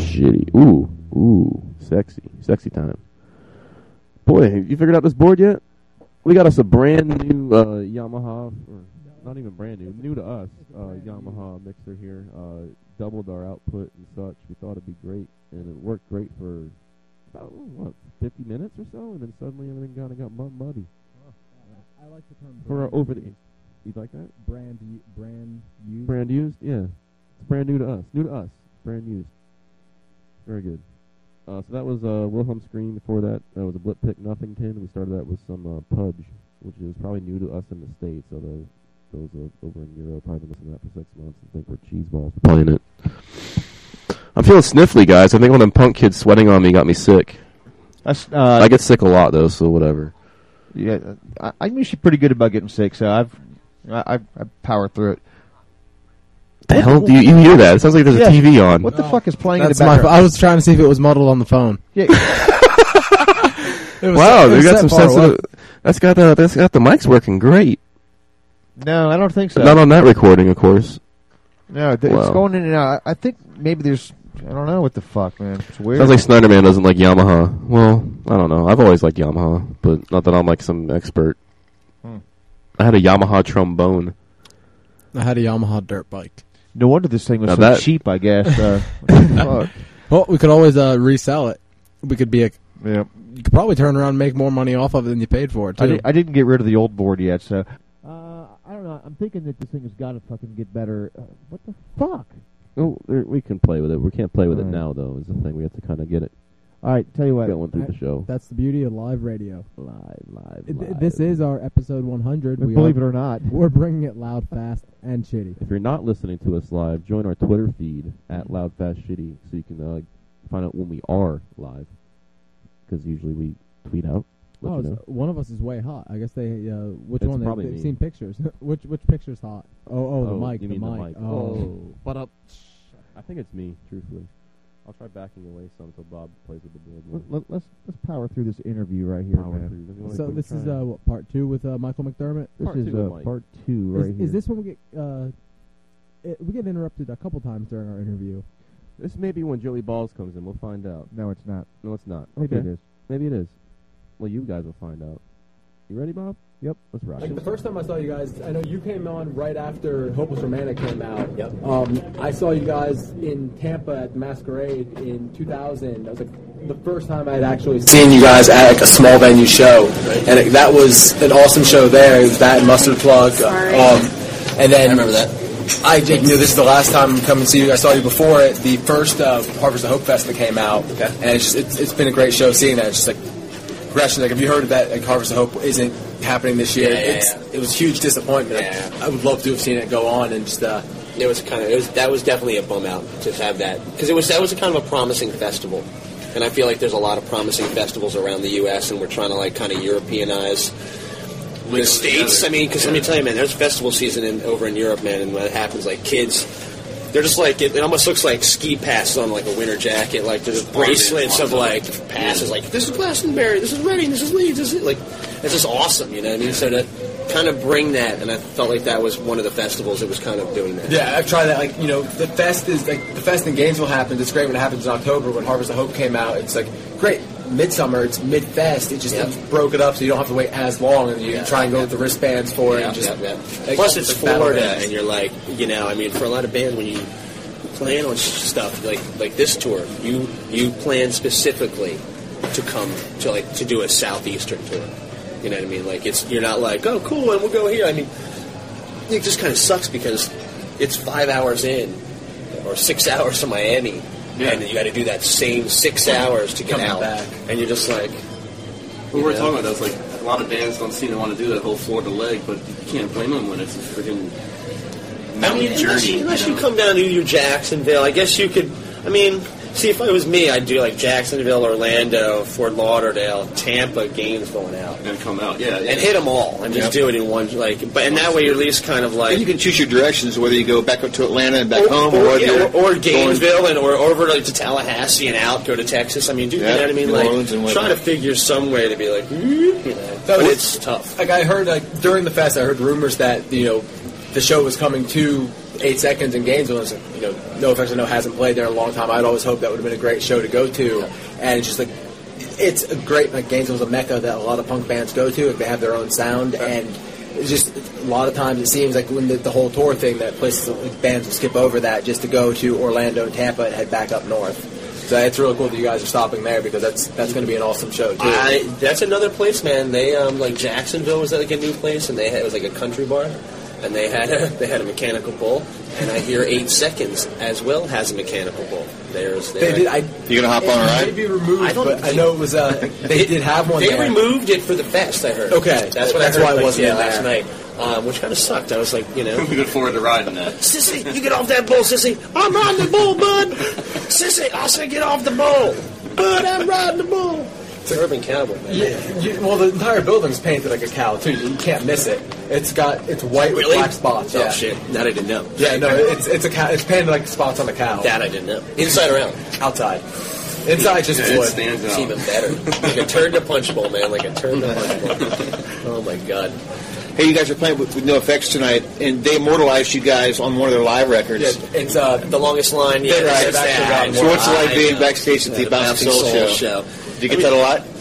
shitty. Ooh, ooh, sexy, sexy time. Boy, have you figured out this board yet? We got us a brand new uh, Yamaha, or not even brand new, new to us, uh, Yamaha mixer here. Uh, doubled our output and such. We thought it'd be great, and it worked great for about what 50 minutes or so, and then suddenly everything kind of got mud muddy. I like the term For our over the, you like that? brand brand used. Brand used, yeah. It's brand new to us. New to us. Brand used. Very good. Uh, so that was uh, Wilhelm Scream. Before that, that was a Blip Pick Nothington. We started that with some uh, Pudge, which is probably new to us in the States, although those uh, over in Europe probably been listening to that for six months and think we're cheeseballs for playing it. I'm feeling sniffly, guys. I think one of them punk kids sweating on me got me sick. Uh, I get sick a lot, though, so whatever. Yeah, I, I'm usually pretty good about getting sick, so I've I, I, I power through it. The hell do you, you hear that? It sounds like there's Yeah. a TV on. What the fuck is playing That's in the my. background? I was trying to see if it was modeled on the phone. Yeah. Was- wow, it they got some sensitive. That's got the that's got the mics working great. No, I don't think so. Not on that recording, of course. No, th- it's going in and out. I, I think maybe there's. I don't know what the fuck, man. It's weird. Sounds like Snyderman doesn't like Yamaha. Well, I don't know. I've always liked Yamaha, but not that I'm like some expert. Hmm. I had a Yamaha trombone. I had a Yamaha dirt bike. No wonder this thing was Now so that- cheap. I guess. Uh, fuck. Well, we could always uh, resell it. We could be a. Yeah. You could probably turn around and make more money off of it than you paid for it too. I, di- I didn't get rid of the old board yet, so. Uh, I don't know. I'm thinking that this thing has got to fucking get better. Uh, what the fuck? Oh, there, we can play with it. We can't play with it Alright. now, though. Is the thing we have to kind of get it All right, tell you what. going through the show. That's the beauty of live radio. Live, live, Th- live. This is our episode 100. We Believe are- it or not. we're bringing it loud, fast, and shitty. If you're not listening to us live, join our Twitter feed at Loud Fast Shitty so you can uh, find out when we are live. Because usually we tweet out. Let Oh, you so know. one of us is way hot. I guess they. Uh, which It's one? They, probably they've me. seen pictures. which which picture's hot? Oh, oh, the mic. You the mean mic. the mic? Oh. But up. I think it's me, truthfully. I'll try backing away some until Bob plays with the board. Let, let, let's let's power through this interview right here, Power man. through. If you wanna So quick this is try. uh, what part two with uh, Michael McDermott. This Part is two, uh, Mike. part two right is, here. is this when we get? Uh, it, we get interrupted a couple times during our interview. This may be when Joey Balls comes in. We'll find out. No, it's not. No, it's not. Maybe it is. Maybe it is. Well, you guys will find out. You ready, Bob? Yep. Let's rock. Like the first time I saw you guys, I know you came on right after Hopeless Romantic came out. Yep. Um, I saw you guys in Tampa at the Masquerade in 2000. That was like the first time I had actually seen you guys at like a small venue show, and it, that was an awesome show there. It was that and Mustard Plug. Um, and then I remember that. I did, you know, this is the last time I'm coming to see you. I saw you before it, the first uh, Harvest of Hope Fest that came out, and it's just it's, it's been a great show seeing that. It's just like progression. Like, have you heard of that like Harvest of Hope isn't happening this year? Yeah, yeah, it's, yeah. It was a huge disappointment. I would love to have seen it go on and just. Uh, It was kind of it was that was definitely a bum out to have that because it was that was a kind of a promising festival, and I feel like there's a lot of promising festivals around the U.S. and we're trying to like kind of Europeanize the states. I mean, because let me tell you, man, there's festival season in, over in Europe, man, and when it happens, like kids. They're just like it, it almost looks like ski passes on like a winter jacket. Like there's bracelets of like passes. Like this is Glastonbury, this is Reading, this is Leeds. This is like it's just awesome. You know what I mean? So to kind of bring that, and I felt like that was one of the festivals that was kind of doing that. Yeah, I've tried that. Like you know, the fest is like the fest in Gainesville happens. It's great when it happens in October. When Harvest of Hope came out, it's like great. Midsummer, it's mid fest. It just Yeah. it broke it up so you don't have to wait as long, and you can try and go with the wristbands for it. And just, yeah, yeah. like, Plus, it's Florida, and you're like, you know, I mean, for a lot of bands, when you plan on stuff like like this tour, you you plan specifically to come to like to do a southeastern tour. You know what I mean? Like it's you're not like, oh, cool, and we'll go here. I mean, it just kind of sucks because it's five hours in or six hours to Miami, and you got to do that same six hours to get Coming out, back. and you're just like. We were know? talking about that. It's like a lot of bands don't seem to want to do that whole Florida leg, but you can't blame them when it's a freaking I mountain mean, unless, journey. you, unless you you come down to your Jacksonville, I guess you could. I mean, see, if it was me, I'd do like Jacksonville, Orlando, Fort Lauderdale, Tampa, Gainesville, and out, and come out, yeah, and hit them all, and just Yep. do it in one. Like, but and that way you're at least kind of like. And you can choose your directions, whether you go back up to Atlanta and back home, or, or, yeah, you're or, or going- Gainesville and or over like to Tallahassee and out, go to Texas. I mean, do you know what I mean? New like, Orleans and try to figure some way to be like, you know, but it's tough. Like I heard, like during the fest, I heard rumors that you know the show was coming to eight seconds in Gainesville. Like, you know No offense, I know hasn't played there in a long time. I'd always hoped that would have been a great show to go to, and it's just like it's a great like Gainesville's a mecca that a lot of punk bands go to. if they have their own sound, and it's just a lot of times it seems like when the, the whole tour thing that places like, bands will skip over that just to go to Orlando and Tampa and head back up north. So it's really cool that you guys are stopping there because that's that's going to be an awesome show too. I, that's another place, man. They um, like Jacksonville was like a new place, and they had, it was like a country bar, and they had a, they had a mechanical bull, and I hear Eight Seconds as well has a mechanical bull. There's They did. I, You gonna hop on a it ride? may be removed, I don't but I know it was. Uh, they did have one. They there. removed it for the fest. I heard. Okay. that's what That's I heard. why it wasn't yeah, in last night, um, which kind of sucked. I was like, you know, We could afford to ride in that. Sissy, you get off that bull, Sissy. I'm riding the bull, bud. Sissy, I said get off the bull. Bud, I'm riding the bull. It's an urban cowboy, man. Yeah, you, well, the entire building's painted like a cow too. You can't miss it. It's got it's white with black spots. Oh yeah. shit, that I didn't know. Yeah, no, it's it's a cow. It's painted like spots on a cow. That I didn't know. Inside or out? Outside. Inside just Yeah, it stands It's out. even better. like a turn to punch bowl, man. Like a turn to punch bowl. Oh my god. Hey, you guys are playing with, with NOFX tonight, and they immortalized you guys on one of their live records. Yeah, it's uh The longest line. Yeah, Right. So what's it like I being know. backstage at the Bouncing Bouncing Soul Soul show? Do you get that a lot?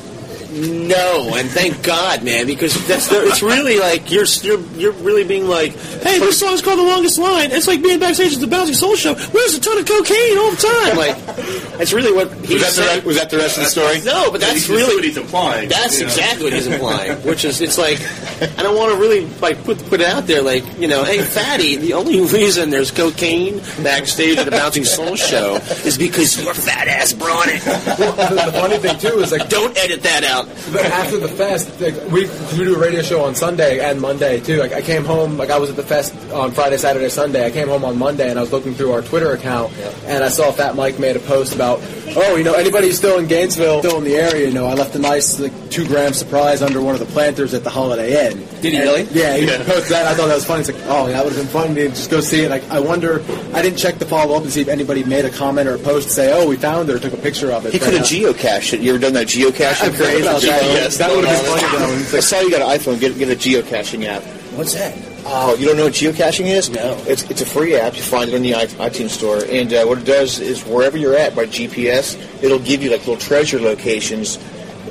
No, and thank God, man, because that's the, it's really like you're you're you're really being like, hey, this song's called "The Longest Line." It's like being backstage at the Bouncing Soul show. Where's a ton of cocaine all the time? Like, that's really what he Was that, the, re- was that the rest of the story? No, but that's That's really what he's implying. That's you know? exactly what he's implying. Which is, it's like, I don't want to really like put put it out there, like you know, hey, fatty. The only reason there's cocaine backstage at the Bouncing Soul show is because your fat ass brought it. the, the funny thing too is like Don't edit that out. But after the fest, like, we we do a radio show on Sunday and Monday too. Like I came home, like I was at the fest on Friday, Saturday, Sunday. I came home on Monday and I was looking through our Twitter account and I saw Fat Mike made a post about, oh, you know, anybody who's still in Gainesville, still in the area, you know, I left a nice like two gram surprise under one of the planters at the Holiday Inn. Did he And- really? Yeah, he posted that. I thought that was funny. It's like, oh, that would have been fun to just go see it. Like I wonder, I didn't check the follow up to see if anybody made a comment or a post to say, oh, we found it or took a picture of it. He could have uh, geocached it. You ever done that geocaching I've craze? About that. Yes. That would have been funny though. I saw you got an iPhone. Get, get a geocaching app. What's that? Oh, you don't know what geocaching is? No. It's it's a free app. You find it in the iTunes store, and uh, what it does is wherever you're at by GPS, it'll give you like little treasure locations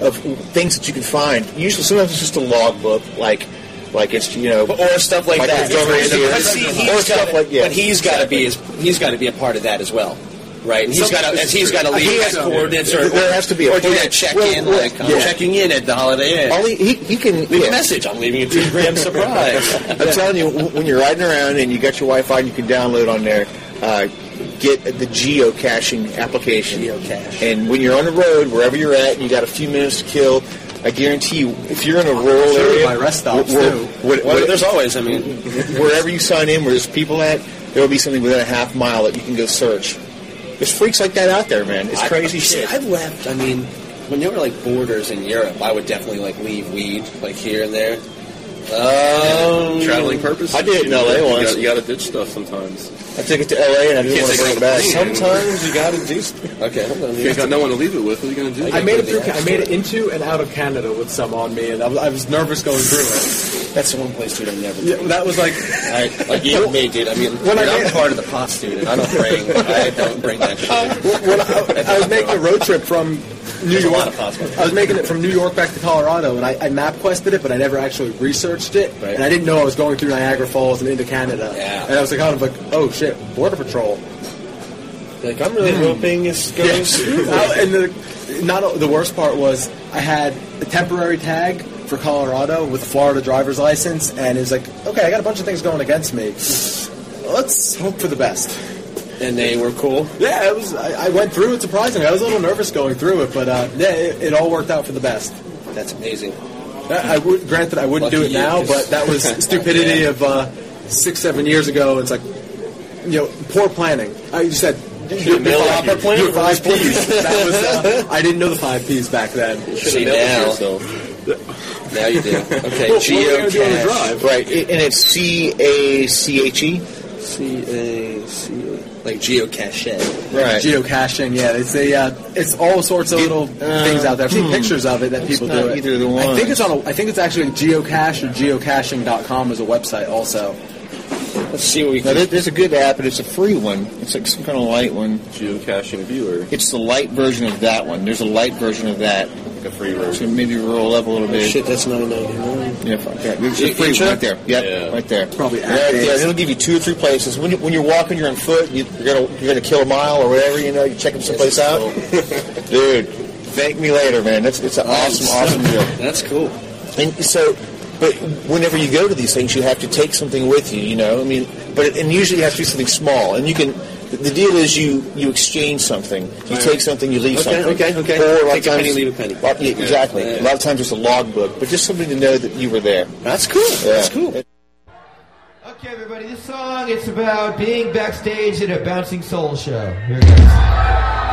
of things that you can find. Usually, sometimes it's just a logbook, like like it's you know or stuff like, that. it's over here. But or stuff like yeah. but he's got to be his, he's got to be a part of that as well, right? And he's got to he's got to leave He has coordinates or there has to be a or do that check Well, in well, like I'm yeah. checking in at the Holiday Inn. Only he, he can Leave yeah. a message. I'm leaving a two gram surprise. I'm telling you, when you're riding around and you got your Wi-Fi and you can download on there, uh, get the geocaching application. Geocache. And when you're on the road, wherever you're at, and you got a few minutes to kill, I guarantee you, if you're in a rural Sure, area, by rest stops, where- too. where- Well, where- there's always, I mean, wherever you sign in, where there's people at, there will be something within a half mile that you can go search. There's freaks like that out there, man. It's I- crazy see, shit. I've left. I mean, when there were like borders in Europe, I would definitely like leave weed like here and there. Um, Traveling purpose. I did it in LA You once. gotta- You got to ditch stuff sometimes. I took it to LA and I didn't want to bring it it back. home. Sometimes you got to do. Stuff. Okay, hold on. If you got no one to leave it with, what are you going to do? I made it through. I made it into and out of Canada with some on me, and I was, I was nervous going through it. That's the one place dude I've never. Yeah, that was like I, like you and me, dude. I mean, When I I'm made- part of the pot student. I don't bring. I don't bring that shit. when I, I was making a road trip from New There's York. lot of possible. I was making it from New York back to Colorado, and I, I map quested it, but I never actually researched it, Right. and I didn't know I was going through Niagara Falls and into Canada. Yeah. And I was like, kind of like, oh shit, border patrol. Like I'm really hoping this goes smoothly. Uh, and the not the worst part was I had a temporary tag for Colorado with a Florida driver's license, and it was like, okay, I got a bunch of things going against me. Let's hope for the best. And they were cool. Yeah, it was. I, I went through it surprisingly. I was a little nervous going through it, but uh, yeah, it, it all worked out for the best. That's amazing. I, I would, granted, I wouldn't do it you, now, but that was stupidity Yeah. of uh, six, seven years ago. It's like, you know, poor planning. I just said. Mailed out your plan your five P's. That was, uh, I didn't know the five P's back then. See now. Now you do. Okay, Well, what are we gonna do on the geocache. drive? Right, and it's C A C H E. C A C like geocaching. Right. Geocaching, yeah, it's a, uh, it's all sorts of little things out there. I've seen hmm. pictures of it that It's people not do it. either of the I think it's on. A, I think it's actually geocache or geocaching.com is a website also. Let's see what we Now, there's a good app, and it's a free one. It's like some kind of light one. Geocaching viewer. It's the light version of that one. There's a light version of that. Like a free version. So maybe roll up a little bit. Shit, that's nine ninety nine. Yeah, fuck that. There's a You- free you one sure? right there. Yep, right there. Probably Right active. there. It'll give you two or three places. When, you, when you're walking, you're on foot. You, you're gonna you're gonna kill a mile or whatever. You know, you're checking someplace out. Dude, thank me later, man. That's it's an awesome, awesome deal. That's cool. And so, but whenever you go to these things, you have to take something with you. You know, I mean, but and usually you have to do something small. And you can. The the deal is you you exchange something. You Right. take something, you leave Okay, something. okay, okay. Or a lot Take of a times, penny, leave a penny. Well, yeah, exactly. Yeah. A lot of times it's a logbook, but just something to know that you were there. That's cool. That's cool. Okay, everybody, this song it's about being backstage at a Bouncing Soul show. Here it goes.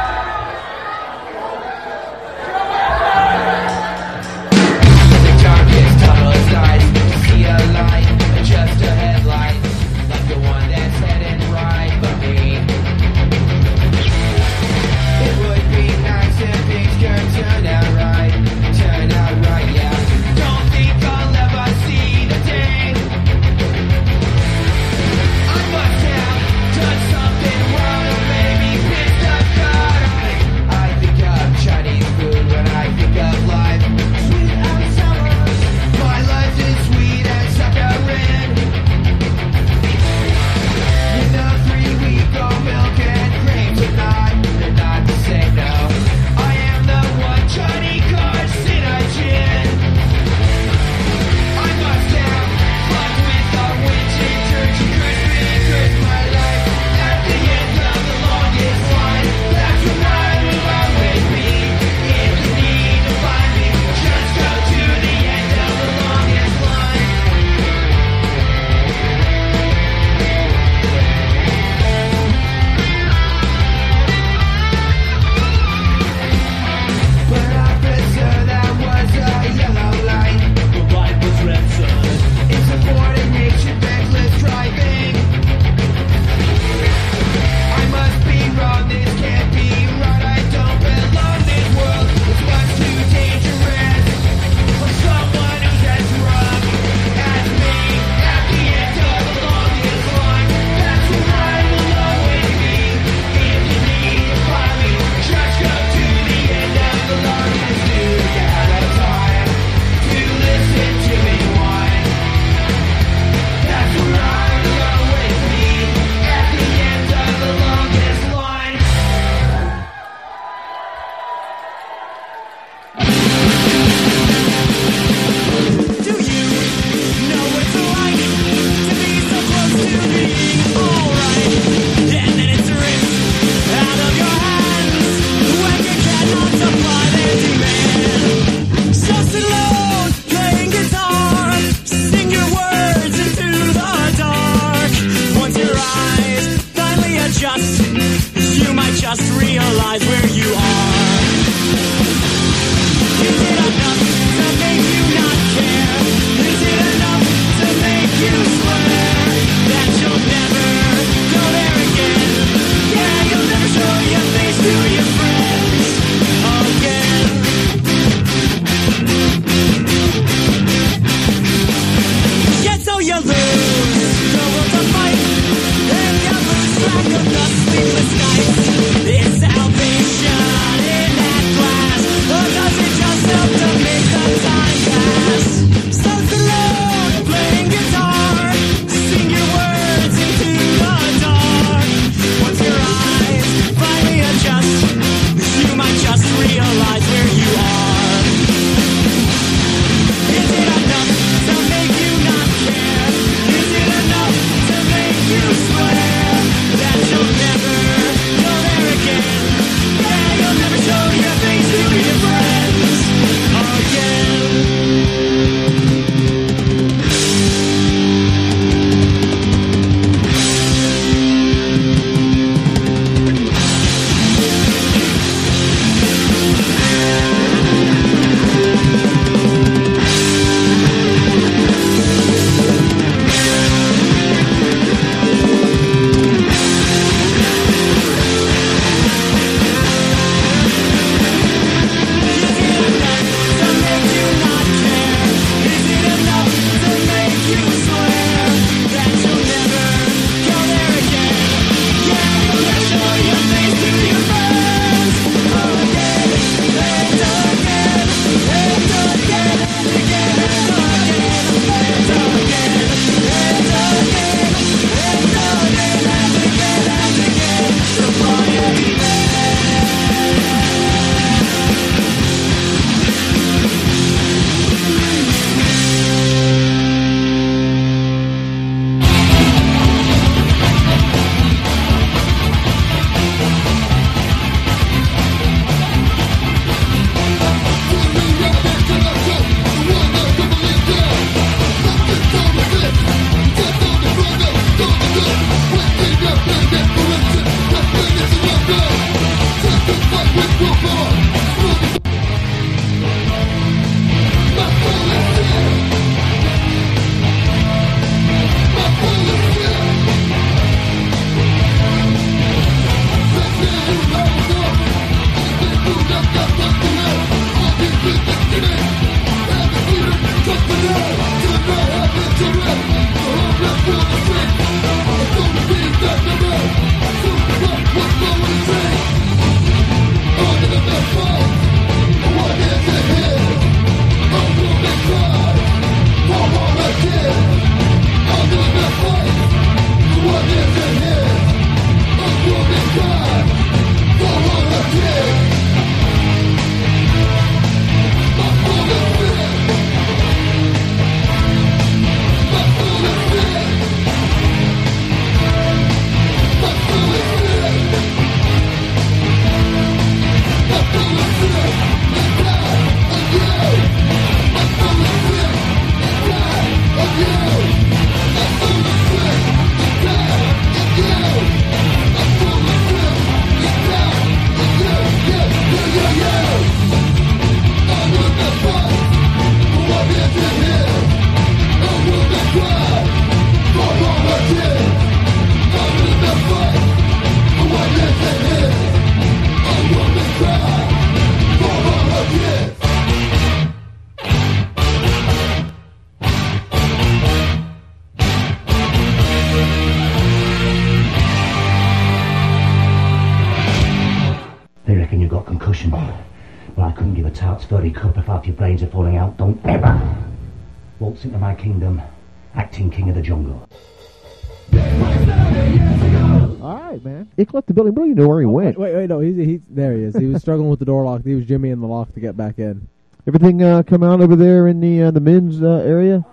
Building. Bro, you know where he went. Wait, wait, no, he's, he's there. He is. He was struggling with the door lock. He was Jimmy in the lock to get back in. Everything uh, come out over there in the uh, the men's uh, area?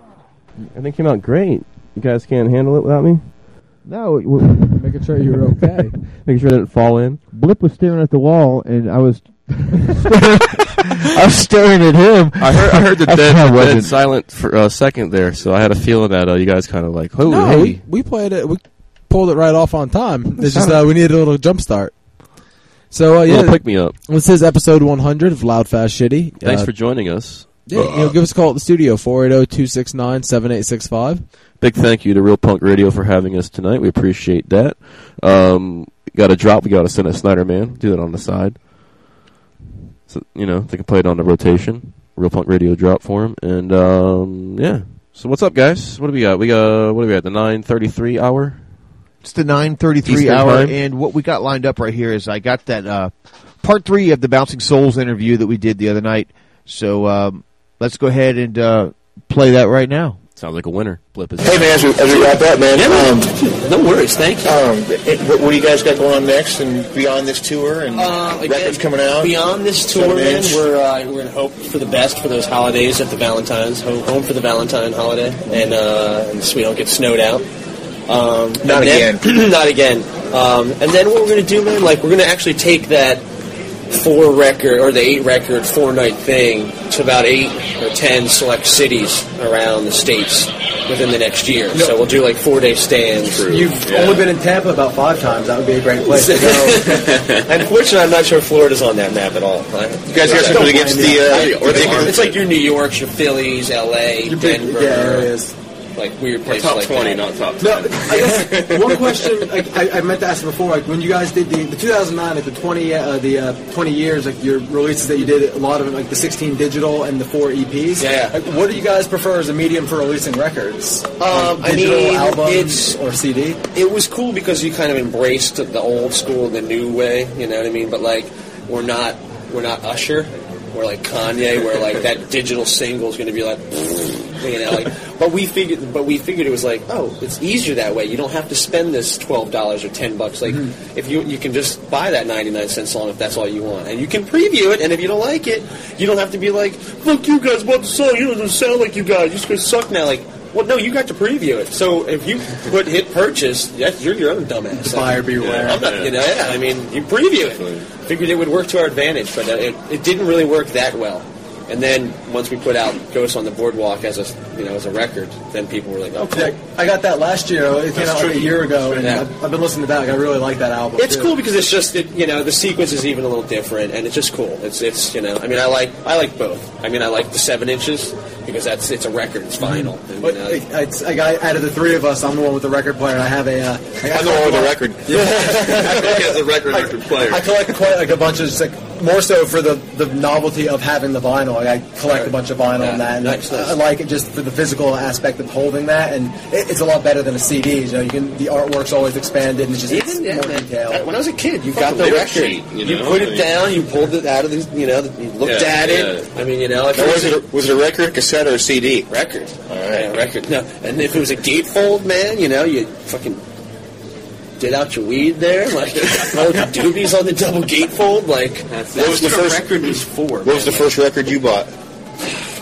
Everything came out great. You guys can't handle it without me? No. Making sure you were okay. Making sure I didn't fall in. Blip was staring at the wall, and I was I was staring at him. I heard, I heard the I dead, dead silent for a second there, so I had a feeling that uh, you guys kind of like, oh, no, hey. we, we played it. We pulled it right off on time. It's just uh, we needed a little jump start. So uh, yeah, pick me up. This is episode 100 of Loud Fast Shitty. Thanks Uh, for joining us. Yeah, you know, give us a call at the studio 480-269-7865. Big thank you to Real Punk Radio for having us tonight. We appreciate that. Um, got a drop. We got to send a Snyder Man. Do that on the side. So you know they can play it on the rotation. Real Punk Radio drop for him. And um, yeah. So what's up, guys? What do we got? We got what do we got? The nine thirty three hour. It's the 9:33 hour, time. and what we got lined up right here is I got that uh, part three of the Bouncing Souls interview that we did the other night. So um, let's go ahead and uh, play that right now. Sounds like a winner. Flip is. Hey man, as we, as we wrap up, man. Um, no worries, thank you. Um, it, what, what do you guys got going on next, and beyond this tour, and Uh, again, records coming out? Beyond this tour, man, we're uh, we're gonna hope for the best for those holidays at the Valentine's home, home for the Valentine holiday, and uh, and so we don't get snowed out. Um, Not and then- not again. Um, and then what we're gonna do, man? Like we're gonna actually take that four record or the eight record four night thing to about eight or ten select cities around the states within the next year. So we'll do like four day stands. You've only been in Tampa about five times. That would be a great place to go. Unfortunately, I'm not sure Florida's on that map at all. You guys are coming against the, uh, it's, it's like your New York's, your Phillies, L.A., Denver. yeah, it is. Like weird places top like 20, that. not top No, I guess one question like, I, I meant to ask before, like when you guys did the, the 2009, like the 20, uh, the uh, 20 years, like your releases that you did, a lot of it, like the 16 digital and the four EPs. Yeah. Like, what do you guys prefer as a medium for releasing records? Um, Like, I digital mean, album it's or CD. It was cool because you kind of embraced the old school, the new way. You know what I mean? But like, we're not we're not Usher. We're like Kanye, where like that digital single is going to be like, you know, like. But we figured, but we figured it was like, oh, it's easier that way. You don't have to spend this twelve dollars or ten bucks. Like, mm-hmm. if you you can just buy that ninety nine cent song if that's all you want, and you can preview it. And if you don't like it, you don't have to be like, fuck you guys, bought the song. You don't sound like you guys. You guys suck now. Like. Well, no, you got to preview it. So if you put hit purchase, that's, you're your own dumbass. Buyer beware. I'm not, you know, yeah, I mean, you preview it. Figured it would work to our advantage, but it, it didn't really work that well. And then once we put out Ghost on the Boardwalk as a you know as a record, then people were like, okay. Yeah, I got that last year. It came That's out like a year ago, and Yeah. I've, I've been listening to that. Like, I really like that album. It's too. cool because it's just it, you know the sequence is even a little different, and it's just cool. It's it's you know I mean I like I like both. I mean I like the seven inches because that's it's a record, it's vinyl. And, But you know, I, I, I got out of the three of us, I'm the one with the record player. I have a. Uh, I got I'm the one with the record. as a record record player. I collect quite like a bunch of just like more so for the, the novelty of having the vinyl. I collect a bunch of vinyl and that, and nice, I, nice. I like it just for the physical aspect of holding that, and it, it's a lot better than a CD. You know, you can the artwork's always expanded and it's just it's yeah, more man. detailed. When I was a kid, you got the record. sheet, you you put I it mean- down. You pulled it out of the, you know, you looked Yeah, at it. yeah. I mean, you know, if Now, it was, was it a, was it a record, cassette, or a CD? record, all right, record. No, and if it was a gatefold, man, you know, you fucking did out your weed there, like the doobies on the double gatefold, like That's, What was the first- record was for. What was the first record you bought?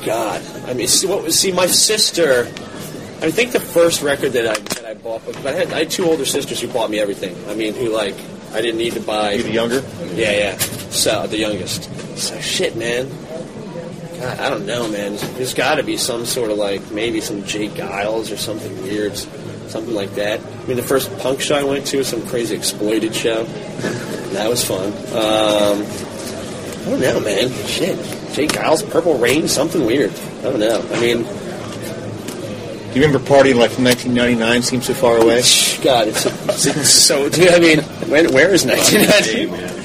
God, I mean, see, what was see my sister. I think the first record that I that I bought, but I had I had two older sisters who bought me everything. I mean, who like I didn't need to buy. You the younger? Yeah, yeah. So the youngest. So shit, man. God, I don't know, man. There's got to be some sort of like maybe some J. Geils or something weird, something like that. I mean, the first punk show I went to was some crazy exploited show. That was fun. Um, I don't know, man. Shit, J. Geils, Purple Rain, something weird. I don't know. I mean, Do you remember partying like from 1999? Seems so far away. God, it's, it's so. Dude, I mean, when, where is 1990?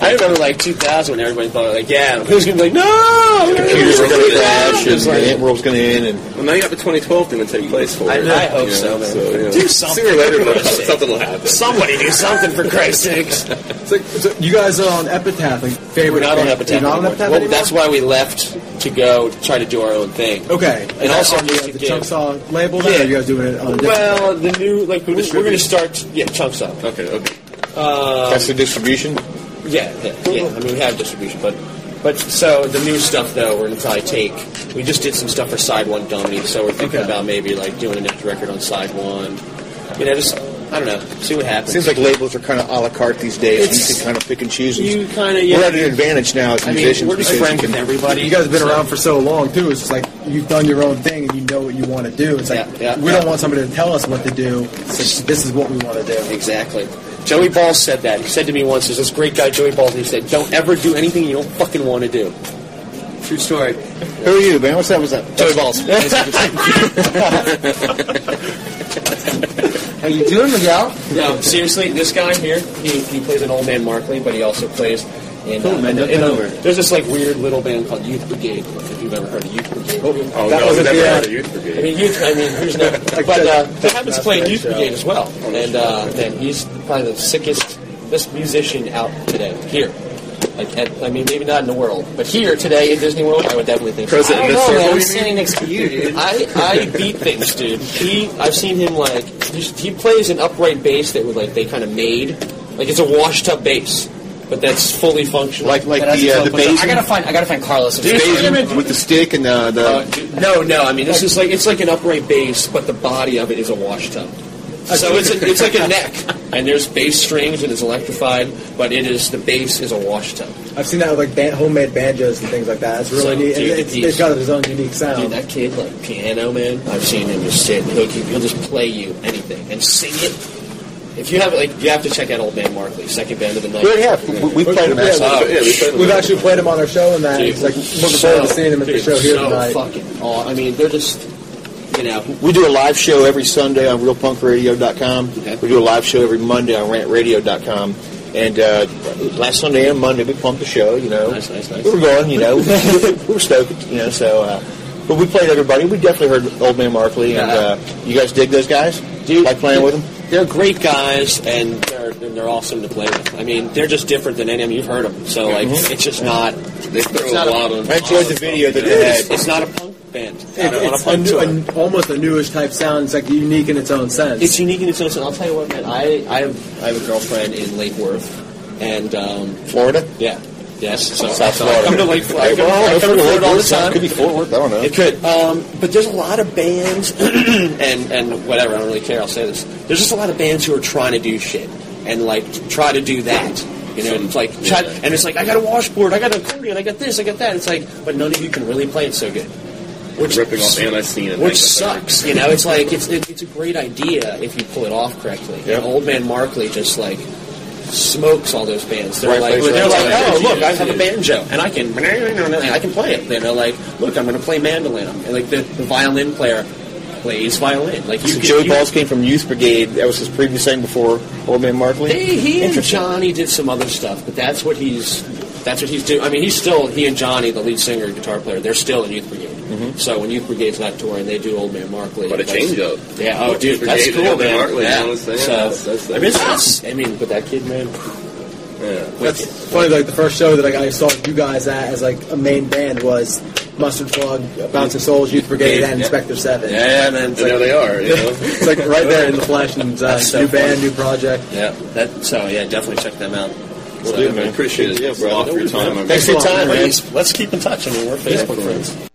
I remember like 2000 when everybody thought like, yeah, who's gonna be like, no, Computers are going to crash, and It's like- the ant world's going to end, and Well, now you got the 2012 thing to take place for I- it. I hope You so, man. yeah. Do something. Sooner or later, For Christ's sake. something will happen. Somebody do something for Christ's sakes. So, so you guys are on Epitaph, like favorite. We're not on band- Epitaph You're not on anymore. Epitaph Well, that's why we left to go try to do our own thing. Okay, And also on the, just the give- Chunksaah label. Yeah. or you guys doing it on a? Well, the new like we're, we're going to start. Yeah, Chunksaah. Okay, okay. Um, that's the distribution. Yeah, yeah, yeah. I mean, we have distribution, but but so the new stuff though, we're gonna probably take. We just did some stuff for Side One Dummy, so we're thinking Okay. about maybe like doing a next record on Side One. You know, just I don't know, see what happens. Seems like labels are kind of a la carte these days. It's- you can kind of pick and choose. and- You kinda, yeah. We're at an advantage now as I mean, musicians. we're just because friends you with can- everybody. You guys have been so- around for so long too. It's just like you've done your own thing and you know what you want to do. It's like Yeah, yeah, we yeah. don't want somebody to tell us what to do. It's like, this is what we want to do. Exactly. Joey Ball said that. He said to me once, "There's this great guy, Joey Ball, And he said, "Don't ever do anything you don't fucking want to do." True story. Who are you, man? What's that? What's that? Joey Balls. How you doing, Miguel? No, seriously, this guy here, he, he plays an old man Markley, but he also plays in, Cool, uh, man. in, Don't in over. there's this like weird little band called Youth Brigade. If you've ever heard of Youth Brigade. Oh, That no, was I've never the, heard of Youth Brigade. I mean, youth. I mean, who's not? Like but the- uh, the happens playing That's Youth right, Brigade as well, and uh, man, he's probably the sickest, best musician out today here. Like, at, I mean, maybe not in the world, but here today in Disney World, I would definitely think. so. President I don't know, man. I'm standing next to you, dude. I, I beat things, dude. He, I've seen him like he, he plays an upright bass that would like they kind of made, like it's a washed up bass, but that's fully functional. Like like the uh, the function. bass I gotta find, I gotta find Carlos. The with the stick and the, the Uh, no, no. I mean, this is like it's like an upright bass, but the body of it is a wash tub. So it's a, it's like a neck, and there's bass strings and it's electrified, but it is the bass is a wash tub. I've seen that with like ban- homemade banjos and things like that. It's really So, neat. dude, it's, it's got its own unique sound. Dude, that kid like piano man. I've seen him just sit. and He'll keep, he'll just play you anything and sing it. If you have like, you have to check out Old Man Markley, second band of the night. We have. We- we've played him Yeah, actually. Oh, yeah, we played We've actually played him on our show, and that Dude, it's like looking so- forward to seeing him at the show here so tonight. Fucking, aw- I mean, they're just, you know, We do a live show every Sunday on RealPunkRadio.com. We do a live show every Monday on RantRadio.com. And uh, last Sunday and Monday we pumped the show. You know, Nice, nice, nice. we were going. You know, we were stoked. You know, so. Uh, but we played everybody. We definitely heard Old Man Markley, and uh, you guys dig those guys? Do you like playing with them? They're great guys, and they're and they're awesome to play with. I mean, they're just different than any. I mean, you've heard them, so like, Mhm. it's just not. They throw it's a not lot of. I enjoyed the video that they It's, had. it's not a punk band. It- on a- a it's a new, tour. an, almost a newish type sound. It's like unique in its own sense. It's unique in its own sense. I'll tell you what, man. I, I have I have a girlfriend in Lake Worth, and um, Florida? yeah, yes. So, South so Florida. I come to Lake Florida. I come, Well, I come to Florida all the time. Could be Fort Worth. I don't know. It could, um, but there's a lot of bands, and and whatever. I don't really care. I'll say this. There's just a lot of bands who are trying to do shit and like try to do that. You know, it's like try, and it's like I got a washboard, I got an accordion, I got this, I got that. It's like, but none of you can really play it so good. Which ripping off anti-scene and which sucks. You know, it's like it's it, it's a great idea if you pull it off correctly. Yep. And Old Man Markley just like smokes all those bands. They're Right like, place, they're right like, oh look, I have a banjo and I can, I can play it. They're like, look, I'm going to play mandolin. And like the, the violin player plays violin. Like you So can, Joey you- Balls came from Youth Brigade. That was his previous thing before Old Man Markley. He, he and Johnny did some other stuff, but that's what he's that's what he's doing. I mean, he's still he and Johnny, the lead singer and guitar player, they're still in Youth Brigade. So when Youth Brigade's not touring, they do Old Man Markley. What a That's- change up. Yeah, oh Youth dude, that's cool, Old Man man. Markley, yeah. you know I'm? So That's- that's- I mean, it's, it's- I mean, but that kid, man. Yeah. That's funny. Like the first show that like, I saw you guys at as like a main band was Mustard Plug, Bouncing Souls, Youth Brigade, and Yeah. Inspector Seven. Yeah, man. It's And there like- they are. You know. it's like right there in the flesh, and uh, That's so new band, funny. new project. Yeah, that. So yeah, definitely check them out. We'll do, man. Appreciate it. Yeah, Yeah, bro. bro. for your time. man. Thanks for your time, man. Let's keep in touch. I mean, we're Facebook friends.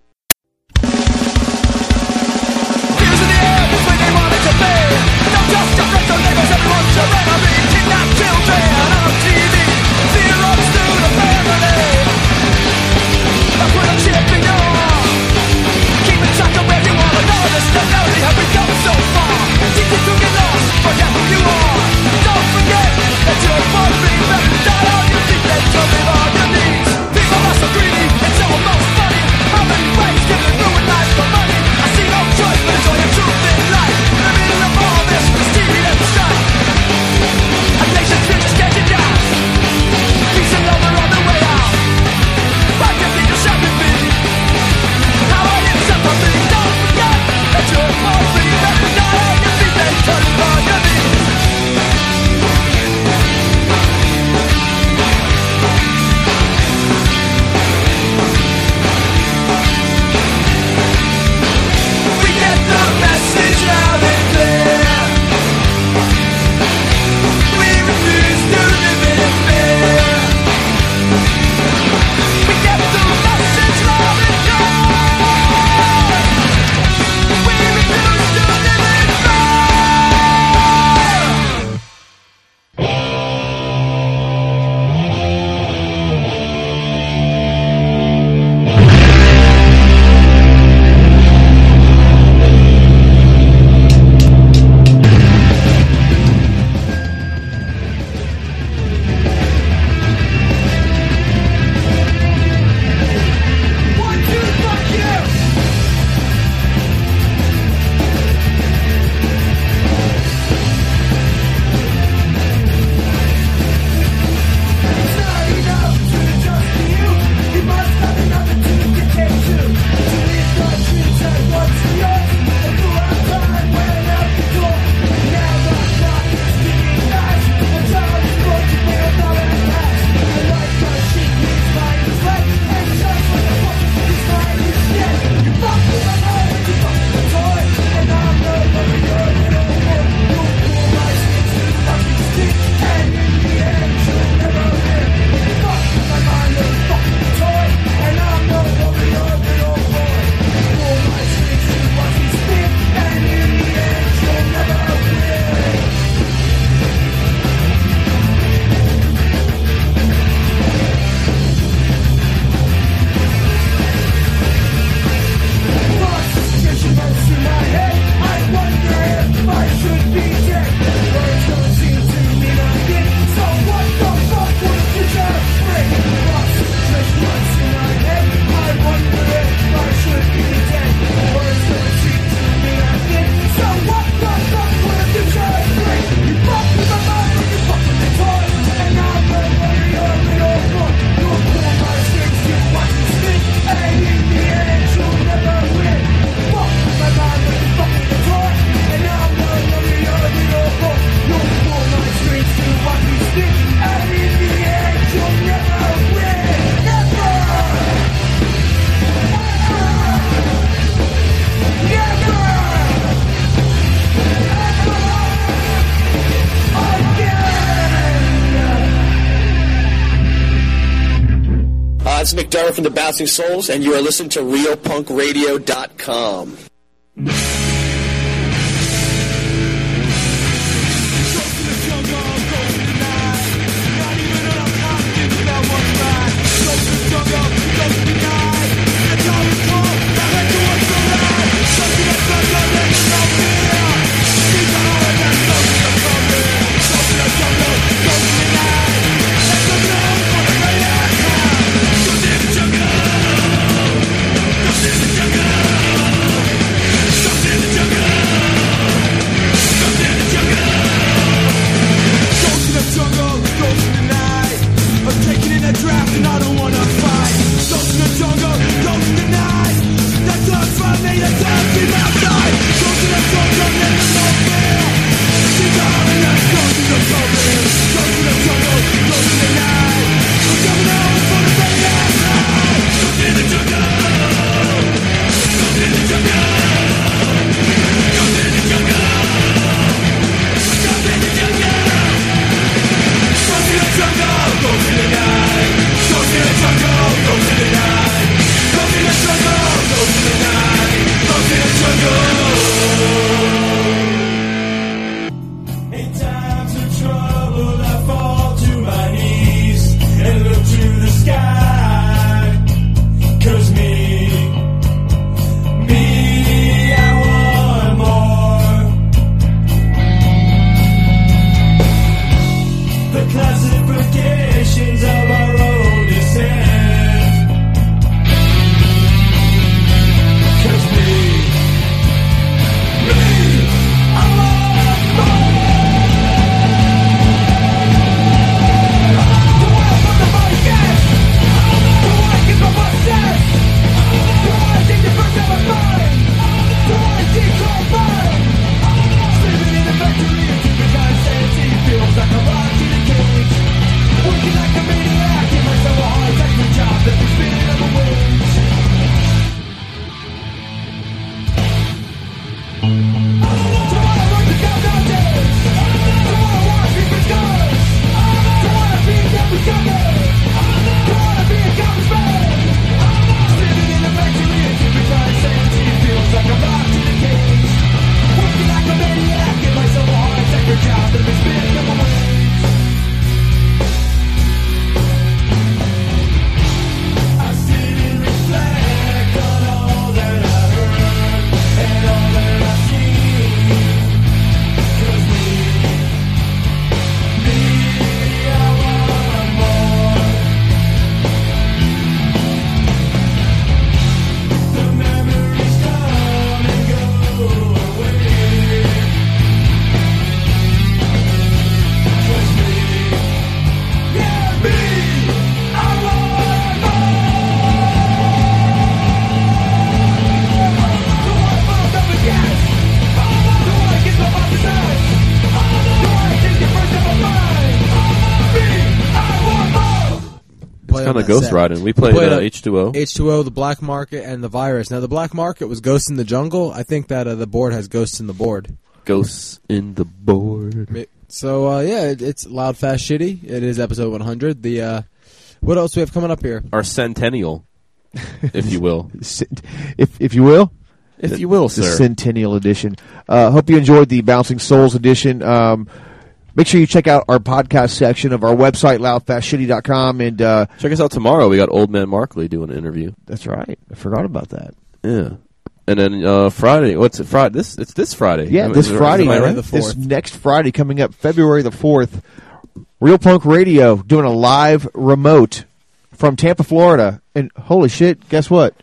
From the Bouncing Souls, and you are listening to RealPunkRadio.com. Draft on that ghost set. riding. We played, uh, H2O. H2O, the Black Market, and the Virus. Now, the Black Market was Ghosts in the Jungle. I think that uh, the board has Ghosts in the Board. Ghosts in the board. So, uh, yeah, it, it's Loud, Fast, Shitty. It is episode 100. The uh, What else do we have coming up here? Our centennial, if you will. if if you will, If you will, the sir. Centennial Edition. Uh, hope you enjoyed the Bouncing Souls edition. Um, make sure you check out our podcast section of our website, loudfastshitty.com, and uh, Check us out tomorrow. We got Old Man Markley doing an interview. That's right. I forgot about that. Yeah. And then uh, Friday, what's it? Friday? This it's this Friday. Yeah, Am- this is Friday, am I right? this next Friday coming up, February the fourth, Real Punk Radio doing a live remote from Tampa, Florida. And holy shit, guess what?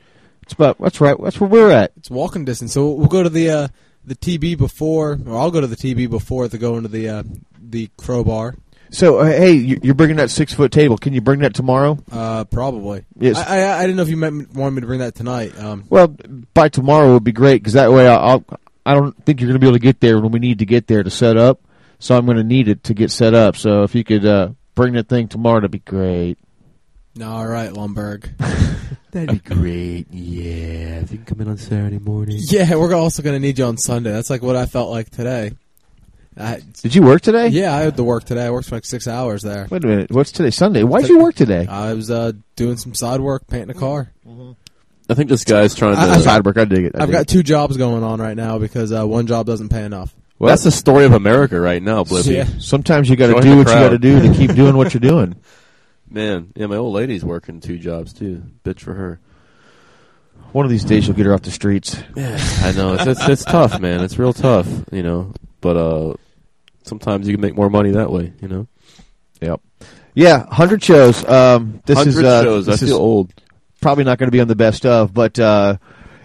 It's about that's right. That's where we're at. It's walking distance. So we'll go to the uh, the TB before, or I'll go to the TB before to go into the uh, the crowbar. So uh, hey, you- you're bringing that six foot table. Can you bring that tomorrow? Uh, probably. Yes. I, I I didn't know if you meant, wanted me to bring that tonight. Um, Well, by tomorrow would be great because that way I'll, I'll. I don't think you're going to be able to get there when we need to get there to set up. So I'm going to need it to get set up. So if you could uh, bring that thing tomorrow, that'd be great. no, all right, Lumbergh. That'd be great. Yeah, if you can come in on Saturday morning. Yeah, we're also going to need you on Sunday. That's like what I felt like today. I, Did you work today? Yeah, I had to work today. I worked for like six hours there. Wait a minute. What's today? Sunday. Why'd you work today? I was uh, doing some side work, painting a car. I think this guy's trying to. I- I- Side work. I dig it. I I've dig got it. two jobs going on right now because uh, one job doesn't pay enough. Well, that's the story of America right now, Blippy. Yeah. Sometimes you got to Join do the what you got to crowd. do to keep doing what you're doing. Man, yeah, my old lady's working two jobs too. Bitch for her. One of these days you'll get her off the streets. Yeah, I know it's, it's it's tough, man. It's real tough, you know. But uh, sometimes you can make more money that way, you know. Yep. Yeah, hundred shows. Um, this is uh, shows. I this feel is old. Probably not going to be on the best of, but uh,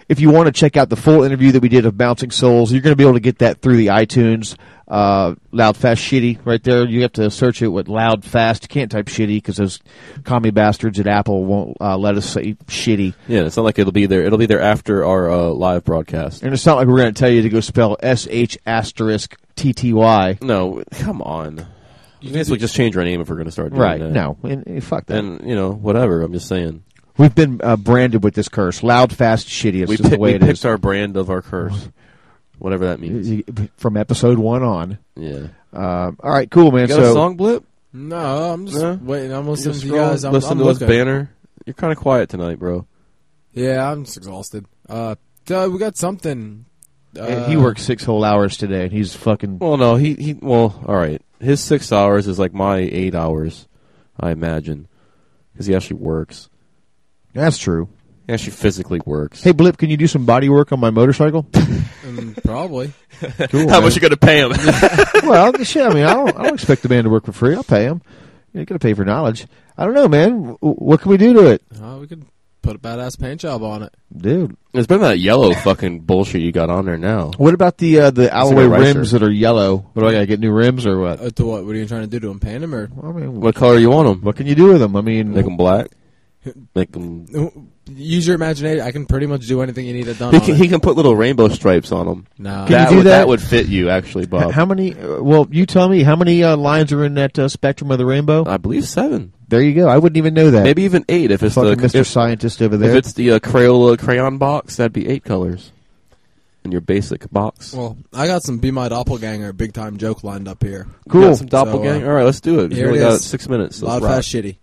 if you want to check out the full interview that we did of Bouncing Souls, you're going to be able to get that through the iTunes. Uh, loud, fast, shitty, right there. You have to search it with loud, fast. You can't type shitty because those commie bastards at Apple won't uh, let us say shitty. Yeah, it's not like it'll be there. It'll be there after our uh, live broadcast. And it's not like we're going to tell you to go spell S H asterisk T T Y. No, come on. You can basically just change our name if we're going to start doing Right, that. no, and, and fuck that. And you know, whatever. I'm just saying. We've been uh, branded with this curse. Loud, fast, shitty. It's we just pick, the way we it picked is. our brand of our curse, whatever that means. From episode one on. Yeah. Um, all right, cool, man. You got so a song, Blip? No, I'm just No? waiting. I'm listening to you guys. I'm, listen I'm to us banner. You're kind of quiet tonight, bro. Yeah, I'm just exhausted. Uh, uh, we got something. Uh, he worked six whole hours today, and he's fucking. Well, no, he he. Well, all right. His six hours is like my eight hours, I imagine, because he actually works. That's true. Yeah, she physically works. Hey, Blip, can you do some body work on my motorcycle? Um, probably. Cool, How man. much you gonna pay him? well, shit. I mean, I don't. I don't expect the man to work for free. I'll pay him. You got to pay for knowledge. I don't know, man. W- What can we do to it, Uh, we could put a badass paint job on it. dude? It's been that yellow fucking bullshit you got on there now. What about the uh, the like a Alloway ricer. rims that are yellow? What do I got to get new rims or what? Uh, to what? What are you trying to do to them? Paint them or? I mean, What color you want them? what can you do with them? I mean, Make them black. Make them. Use your imagination. I can pretty much do anything you need it done. He on can, it. he can put little rainbow stripes on them. Nah. Can that you do would, that? would fit you actually, h- Bob. how many? Uh, well, you tell me. How many uh, lines are in that uh, spectrum of the rainbow? I believe seven, There you go. I wouldn't even know that. maybe even eight if it's Fucking the Mr. if, Scientist over there. if it's the uh, Crayola crayon box. That'd be eight colors in your basic box. Well, I got some Be My Doppelganger big time joke lined up here. Cool. got some doppelganger. So, uh, All right, let's do it. We here only it got is. six minutes. Let's Loud, rock. fast, shitty.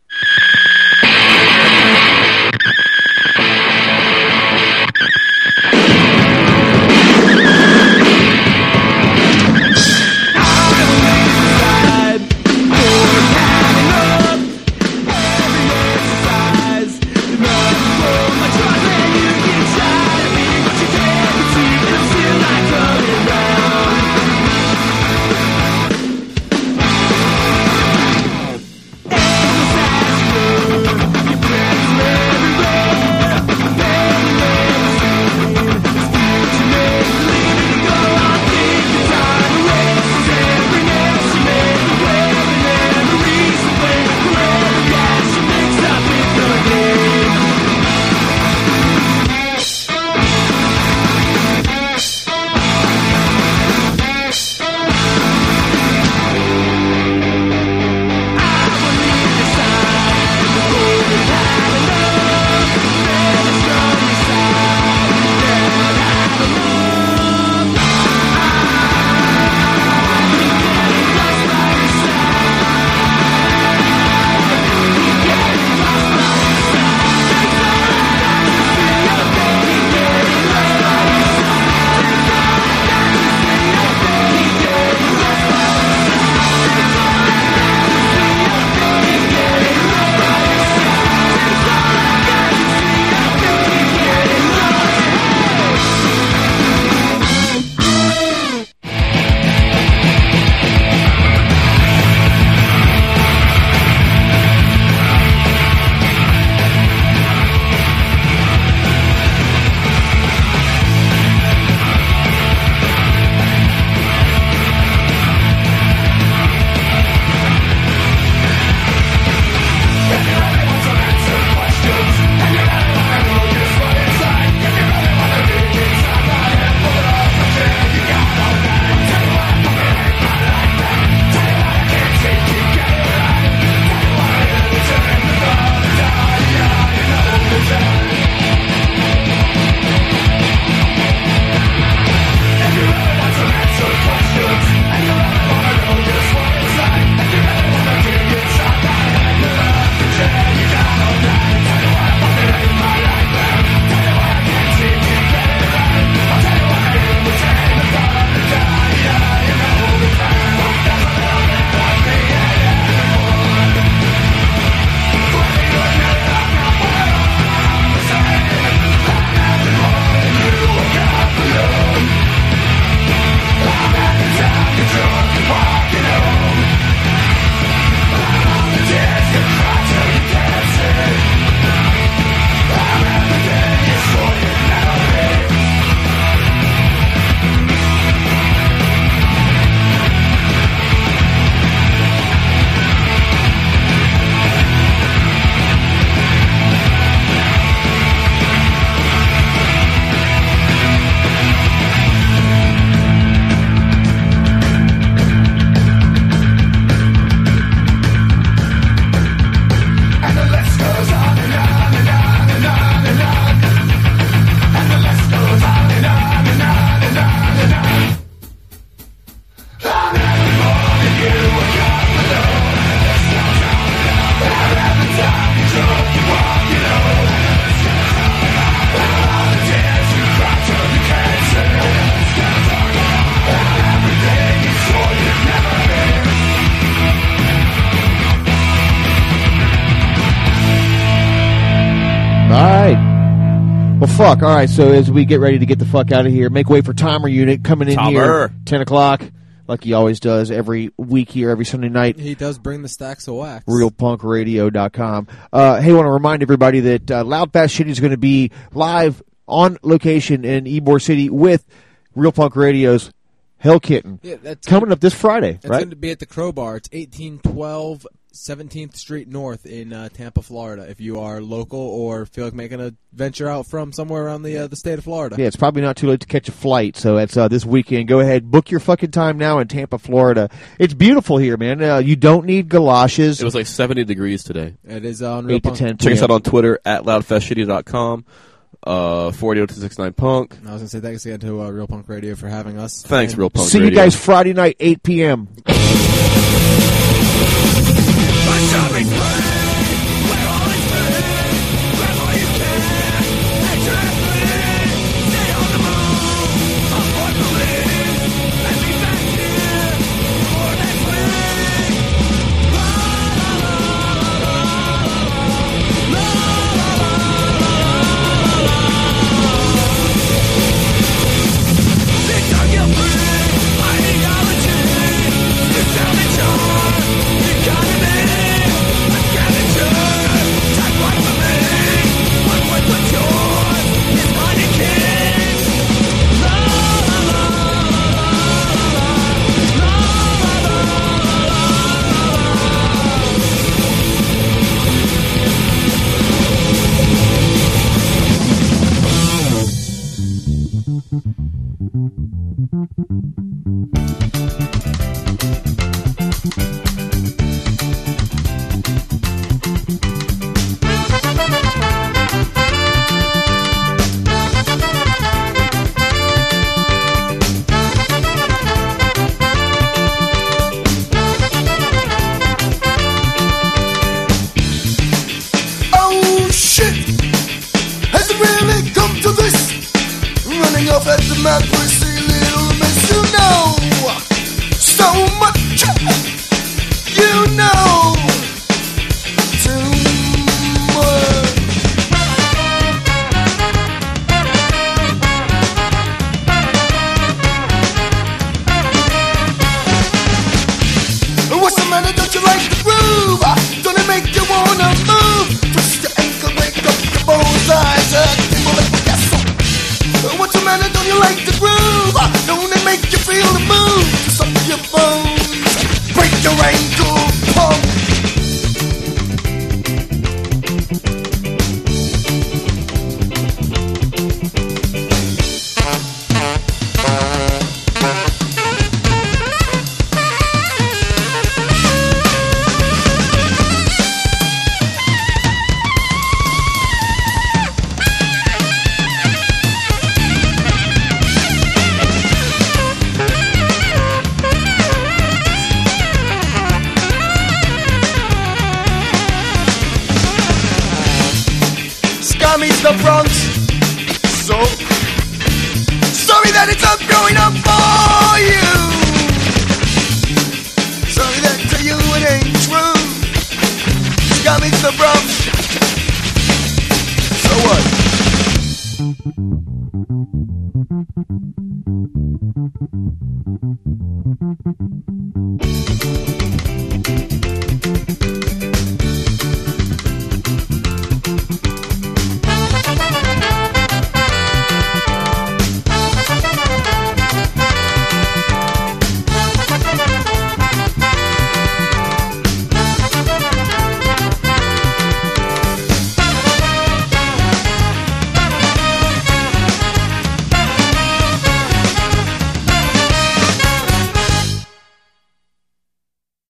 Well, fuck. All right. So as we get ready to get the fuck out of here, make way for Timer Unit coming in here, ten o'clock, like he always does every week here, every Sunday night. He does bring the stacks of wax. realpunkradio.com. Uh, hey, I want to remind everybody that uh, Loud Fast Shitty is going to be live on location in Ybor City with Real Punk Radio's Hell Kitten. Yeah, that's coming up this Friday, It's right? going to be at the Crowbar. It's 1812 17th Street North in uh, Tampa, Florida. If you are local or feel like making a venture out from somewhere around the uh, the state of Florida. Yeah, it's probably not too late to catch a flight, so it's uh, this weekend. Go ahead, book your fucking time now in Tampa, Florida. It's beautiful here, man. Uh, you don't need galoshes. It was like 70 degrees today. It is uh, on Real 8 to 10 Check us out on Twitter at loudfastshitty.com, uh, 40269 Punk. I was going to say thanks again to uh, Real Punk Radio for having us. Thanks, And- Real Punk See you guys Friday night, 8 p.m.